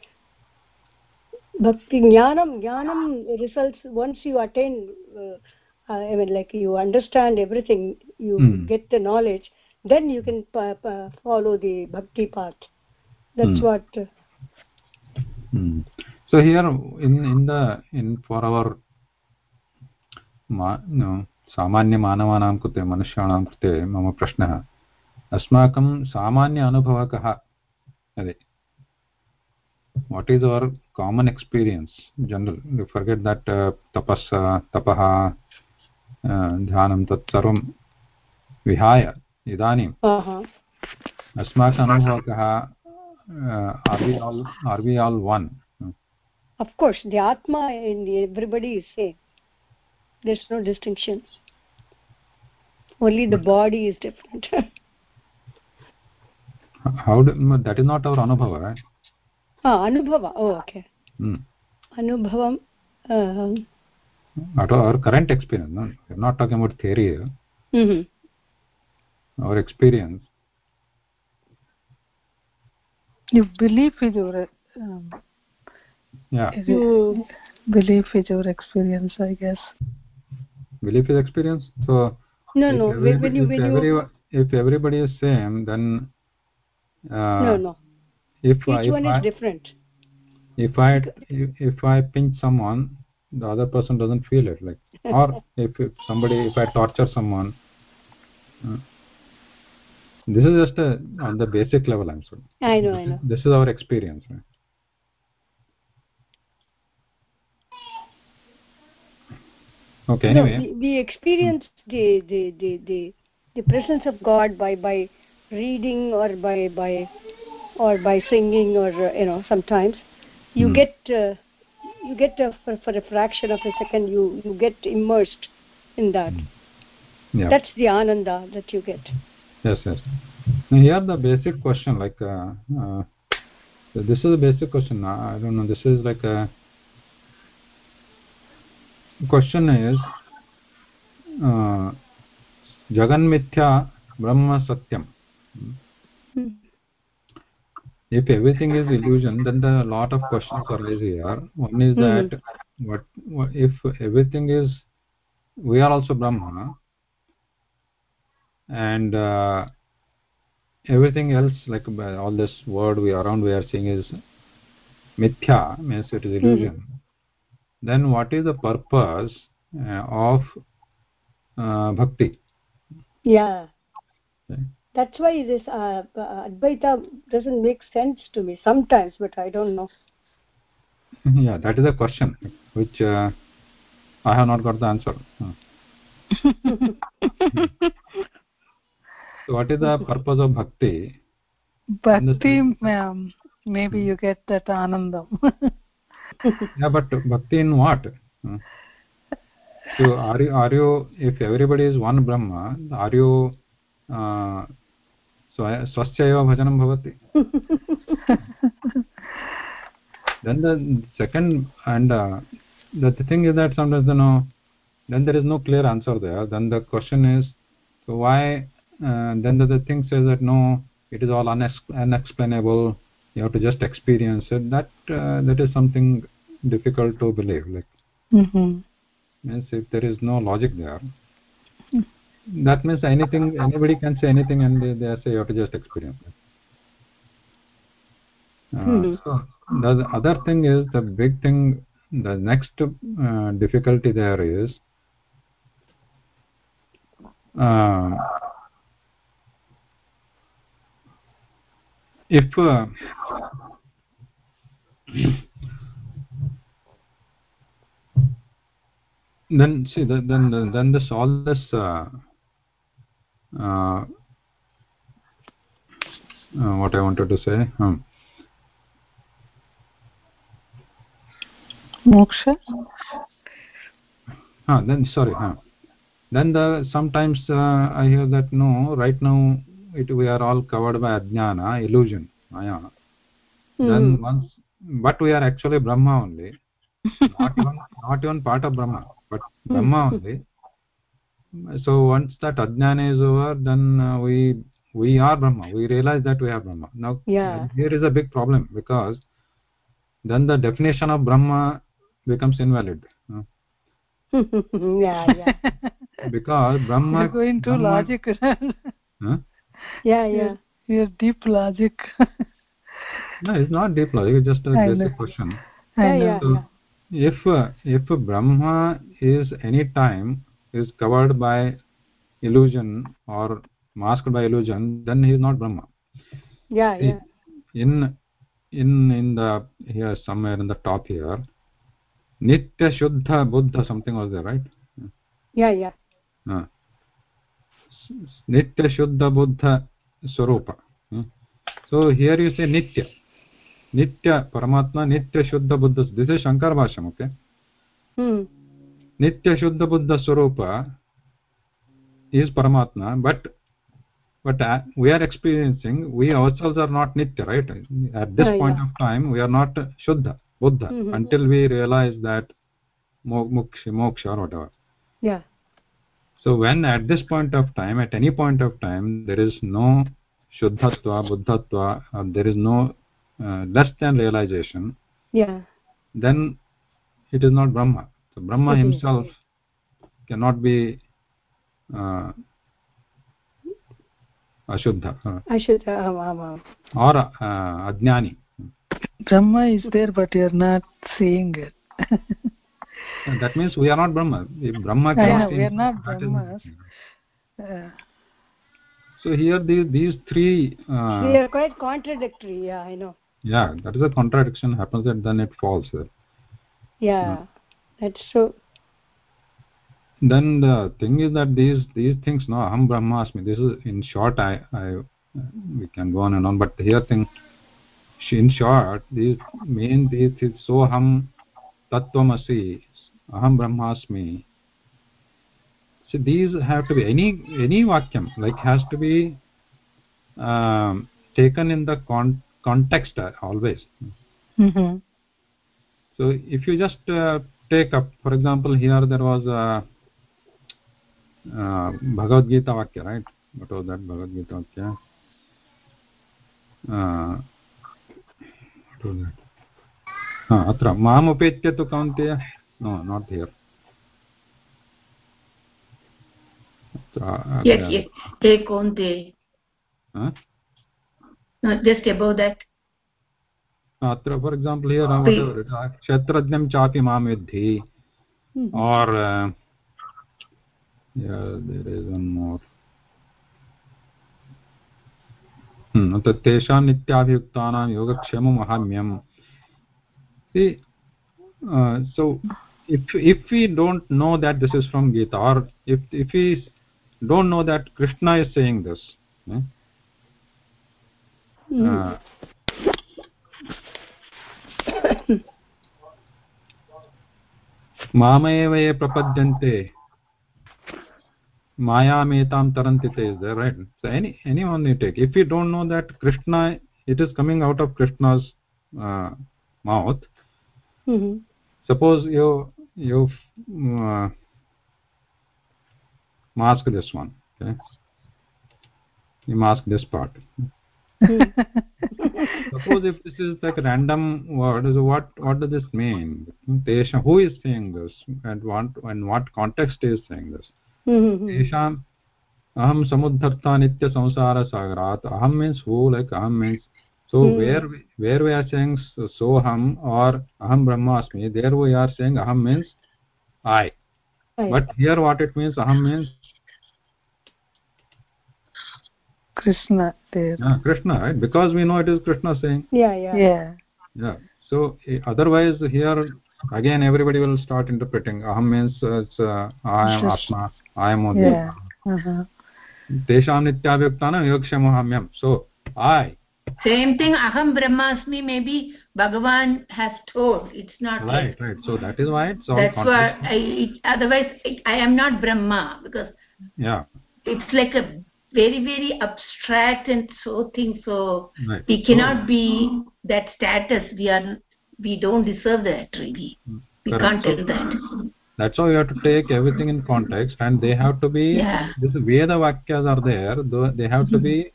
S5: bhakti jnanam jnanam results once you attain uh, i mean like you understand everything you mm. get the knowledge then you can follow the bhakti path that's what uh,
S1: so here in in the in for our ma, no, सामान्यमानवानां कृते मनुष्याणां कृते मम प्रश्नः अस्माकं सामान्य अनुभवः कः अरे what is our common experience general you forget that uh, tapas uh, tapah ध्यानं तत् सर्वं विहाय इदानीम् अस्माकम् अनुभवः कः are we all are we all one
S5: of course the atma in everybody is same there's no distinction only the body is different <laughs>
S1: how do, that is not our anubhava right
S5: ah anubhava oh okay
S1: hmm.
S5: anubhavam uh,
S1: not our current experience no. We're not talking about theory here.
S5: Mm -hmm.
S1: our experience.
S2: You believe with your um,
S1: yeah.
S2: you belief is your experience i guess?
S1: Belief is experience? So
S5: no no.
S1: every,
S5: when you
S1: if,
S5: when
S1: every,
S5: you
S1: if everybody is same then uh,
S5: no no.
S1: if
S5: each
S1: if
S5: one
S1: I,
S5: is different.
S1: if i if, if i pinch someone the other person doesn't feel it. Like or <laughs> if, if somebody if i torture someone uh, this is just a, on the basic level i'm sorry
S5: i know
S1: this
S5: i know.
S1: is, this is our experience right? okay anyway.
S5: no, we, we experience the, the the the the presence of god by by reading or by by or by singing or uh, you know sometimes. You mm. get uh, you get uh, for, for a fraction of a second you you get immersed in that mm.
S1: yeah.
S5: that's the ananda that you get
S1: yes yes now here the basic question like uh, uh, this is a basic question i don't know this is like a question is uh, jagan mithya brahma satyam
S5: hmm.
S1: If everything is illusion then the lot of questions arise here one is that mm -hmm. what, what if everything is we are also brahma and uh, everything else like all this word we around we are seeing is mithya means it is illusion mm -hmm. then what is the purpose uh, of uh, bhakti
S5: yeah okay. That's why this uh, advaita doesn't make sense to me sometimes but i don't know. <laughs>
S1: Yeah that is a question which uh, i have not got the answer. <laughs> So what is the purpose of bhakti?
S2: Bhakti um, maybe you get that anandam. <laughs>
S1: Yeah but bhakti in what? So are you are you if everybody is one brahma are you uh, स्वस्य एव भजनं भवति <laughs> then the second and uh, the thing is that sometimes you know then there is no clear answer there then the question is so why uh, then the, the thing says that no it is all unex unexplainable you have to just experience it that uh, that is something difficult to believe like
S2: mm -hmm.
S1: means if there is no logic there that means anything anybody can say anything and they, they say you have to just experience it uh, mm -hmm. so the other thing is the big thing the next uh, difficulty there is uh, if uh, then see the, then the, then this all this uh, what I wanted to say um,
S2: moksha
S1: ah then sorry huh. then the sometimes uh, i hear that no right now it we are all covered by ajnana illusion maya mm. then hmm. once but we are actually brahma only not even not even part of brahma but brahma only so once that ajnana is over then uh, we we are brahma. We realize that we are brahma. Now
S5: yeah.
S1: here is a big problem because then the definition of brahma becomes invalid.
S5: Uh. <laughs> yeah yeah. <laughs>
S1: Because brahma
S2: You're going to
S1: brahma,
S2: logic <laughs>
S1: huh?
S5: yeah yeah.
S2: your deep logic.
S1: No it's not deep logic. It's just a
S2: I
S1: basic
S2: know.
S1: question.
S5: Yeah yeah,
S1: so,
S5: yeah
S1: if if brahma is any time is covered by illusion or masked by illusion then he is not brahma
S5: yeah yeah
S1: in in in the here somewhere in the top here nitya shuddha buddha something was there right
S5: yeah yeah
S1: uh, nitya shuddha buddha swarupa uh, so here you say nitya nitya paramatma nitya shuddha buddha this is shankar bhasham okay
S5: hmm
S1: nitya shuddha buddha swarupa is paramatma but but uh, we are experiencing we ourselves are not nitya right? At this point
S5: yeah.
S1: of time we are not shuddha buddha
S5: mm -hmm.
S1: until we realize that moksha moksha or whatever.
S5: Yeah.
S1: So when at this point of time at any point of time there is no shuddhatva buddhatva or there is no uh, less than realization
S5: yeah.
S1: then it is not brahma so brahma
S5: okay.
S1: himself cannot be uh, ashuddha uh,
S5: ashuddha um,
S1: or uh, ajnani
S2: brahma is there but you are not seeing it.
S1: That means we are not brahma. If brahma
S2: cannot we are not brahmas.
S1: uh, so here these these three uh,
S5: they are quite contradictory yeah i know.
S1: Yeah that is a contradiction happens and then it falls
S5: yeah,
S1: yeah.
S5: That's true.
S1: Then the thing is that these these things no aham brahmasmi this is in short i i we can go on and on but here thing in short these main these is so ham tattvamasi aham brahmasmi so these have to be any any vakyam like has to be um, taken in the con context uh, always.
S2: Mm -hmm.
S1: so if you just uh, take up for example here there was a uh, bhagavad gita vakya right what was that bhagavad gita vakya uh, what was that ha atra mam upetya tu kaunteya no not here
S3: atra yes yes take kaunte
S1: huh
S3: no just above that
S1: अत्र for example क्षेत्रज्ञं चापि माँ विद्धि। hmm. Or तेषां नित्याभियुक्तानां योगक्षेमम् अहम्यम्। So if if you don't know that this is from Gita or if you don't know that Krishna is saying this मामेव ये प्रपद्यन्ते। मायामेतां तरन्ति ते is right any any one you take if you don't know that Krishna it is coming out of Krishna's mouth suppose you you mask this one okay? You mask this part. Suppose if this is like a random word so what what does this mean tesha who is saying this and what and what context is saying this
S5: Hmm.
S1: तेषाम् अहं समुद्धर्ता नित्यसंसारसागरात् अहं means who like aham means so
S5: Hmm.
S1: where we, where we are saying soham or aham brahmasmi there we are saying aham means i
S5: Right.
S1: but here what it means aham means
S2: krishna there
S1: uh, krishna right because we know it is krishna saying
S5: yeah yeah
S2: yeah
S1: yeah so eh, otherwise here again everybody will start interpreting aham means uh, it's, uh, i am
S2: Just-
S1: atma i am only
S2: yeah uh-huh.
S1: तेषां नित्याभियुक्तानां योगक्षमोहम्यं so i
S3: same thing aham brahmasmi maybe bhagavan has told it's not
S1: right
S3: yet.
S1: right so that is why it's all
S3: that's why
S1: context.
S3: I, it, otherwise I, I am not brahma because
S1: yeah
S3: it's like a very very abstract and so thing so
S1: right
S3: we cannot be that status we are we don't deserve that really we
S1: Correct.
S3: can't
S1: So-
S3: that
S1: that's why you have to take everything in context and they have to be
S3: Yeah.
S1: this veda vakyas are there they have to be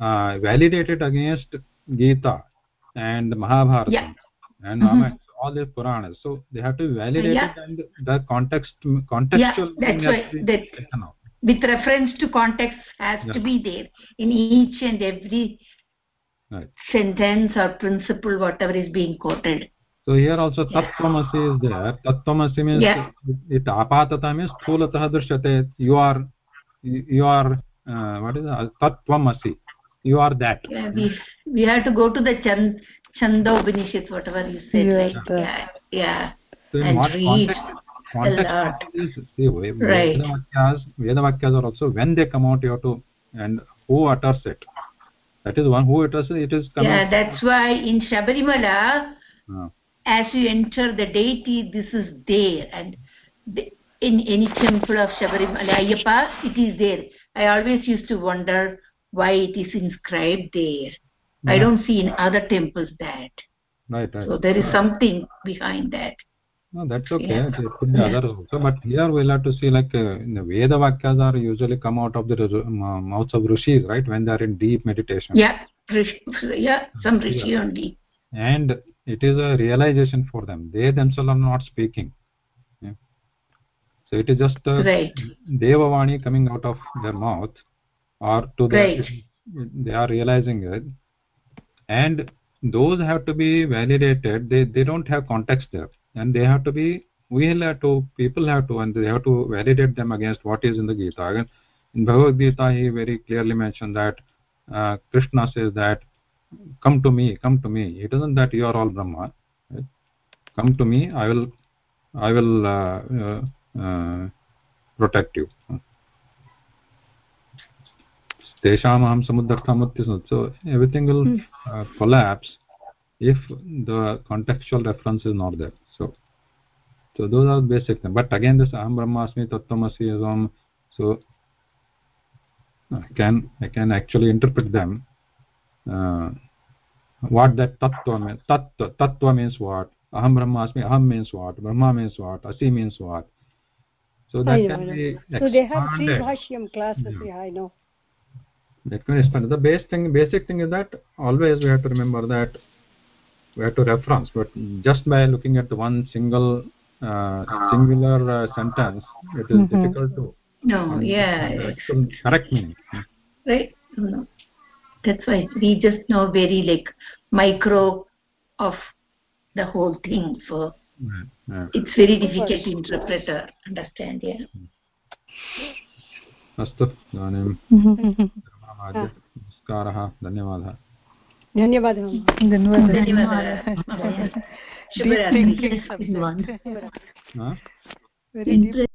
S1: uh, validated against gita and mahabharata
S3: Yeah.
S1: and Ramayana all the puranas so they have to be validated
S3: Yeah.
S1: and the context contextual
S3: Yeah, that's
S1: has
S3: why
S1: to be
S3: that-. With reference to context has
S1: Yeah.
S3: to be there in each and every
S1: right.
S3: sentence or principle whatever is being quoted.
S1: So here also
S3: Yeah.
S1: tattvamasi is there. Tattvamasi means
S3: Yeah.
S1: it apatata means sthulatah drishyate. You are you are uh, what is it? tattvamasi. You are that.
S3: Yeah, we we have to go to the chand chanda upanishad whatever you said
S2: Yeah,
S3: right?
S2: the-
S3: yeah yeah.
S1: So in
S3: and
S1: what
S3: read.
S1: context context
S3: lot.
S1: of this see
S3: Right.
S1: vedavakyas vedavakyas are also when they come out you have to and who utters it. That is one who utters it it is coming.
S3: Yeah that's why in shabarimala
S1: uh,
S3: as you enter the deity this is there. And the, in any temple of shabarimala ayyappa it is there. I always used to wonder why it is inscribed there. I don't see in other temples that.
S1: Right right.
S3: So there is something behind that
S1: no that's okay.
S3: Yeah.
S1: it could be
S3: Yeah.
S1: others also but here we'll have to see like uh, in the veda vakyas are usually come out of the ru- uh, mouths of rishis right? When they are in deep meditation.
S3: Yeah. Yeah some rishi only
S1: and it is a realization for them. They themselves are not speaking. Yeah. so it is just the
S3: right.
S1: Devavani coming out of their mouth or to the
S3: Right.
S1: they are realizing it. And those have to be validated. They they don't have context there and they have to be we have to people have to and they have to validate them against what is in the gita. Again in bhagavad gita he very clearly mentioned that uh, krishna says that come to me come to me. It isn't that you are all brahma right? come to me i will i will uh, uh, uh protect you. So everything will hmm. uh, collapse if the contextual reference is not there. So so those are basic things but again this aham brahmasmi tattvamasi is on so i can i can actually interpret them. Uh, what that tattva means tattva tattva means what? Aham brahmasmi aham means what? Brahma means what? Asi means what? So that
S5: I
S1: can
S5: know.
S1: be
S5: so they have three
S1: expanded.
S5: bhashyam classes
S1: Yeah.
S5: yeah i know.
S1: That can expand the base thing basic thing is that always we have to remember that we have to reference but just by looking at the one single uh, singular uh, sentence it is
S2: Mhm.
S1: difficult to
S3: no yeah
S1: understand the actual correct meaning
S3: right no. that's why we just know very like micro of the whole thing so
S1: Right, right.
S3: it's very difficult to interpret or understand yeah
S1: अस्तु इदानीं
S2: धन्यवादः
S1: नमस्कारः धन्यवादः
S5: धन्यवादः।
S3: धन्यवादः। <laughs>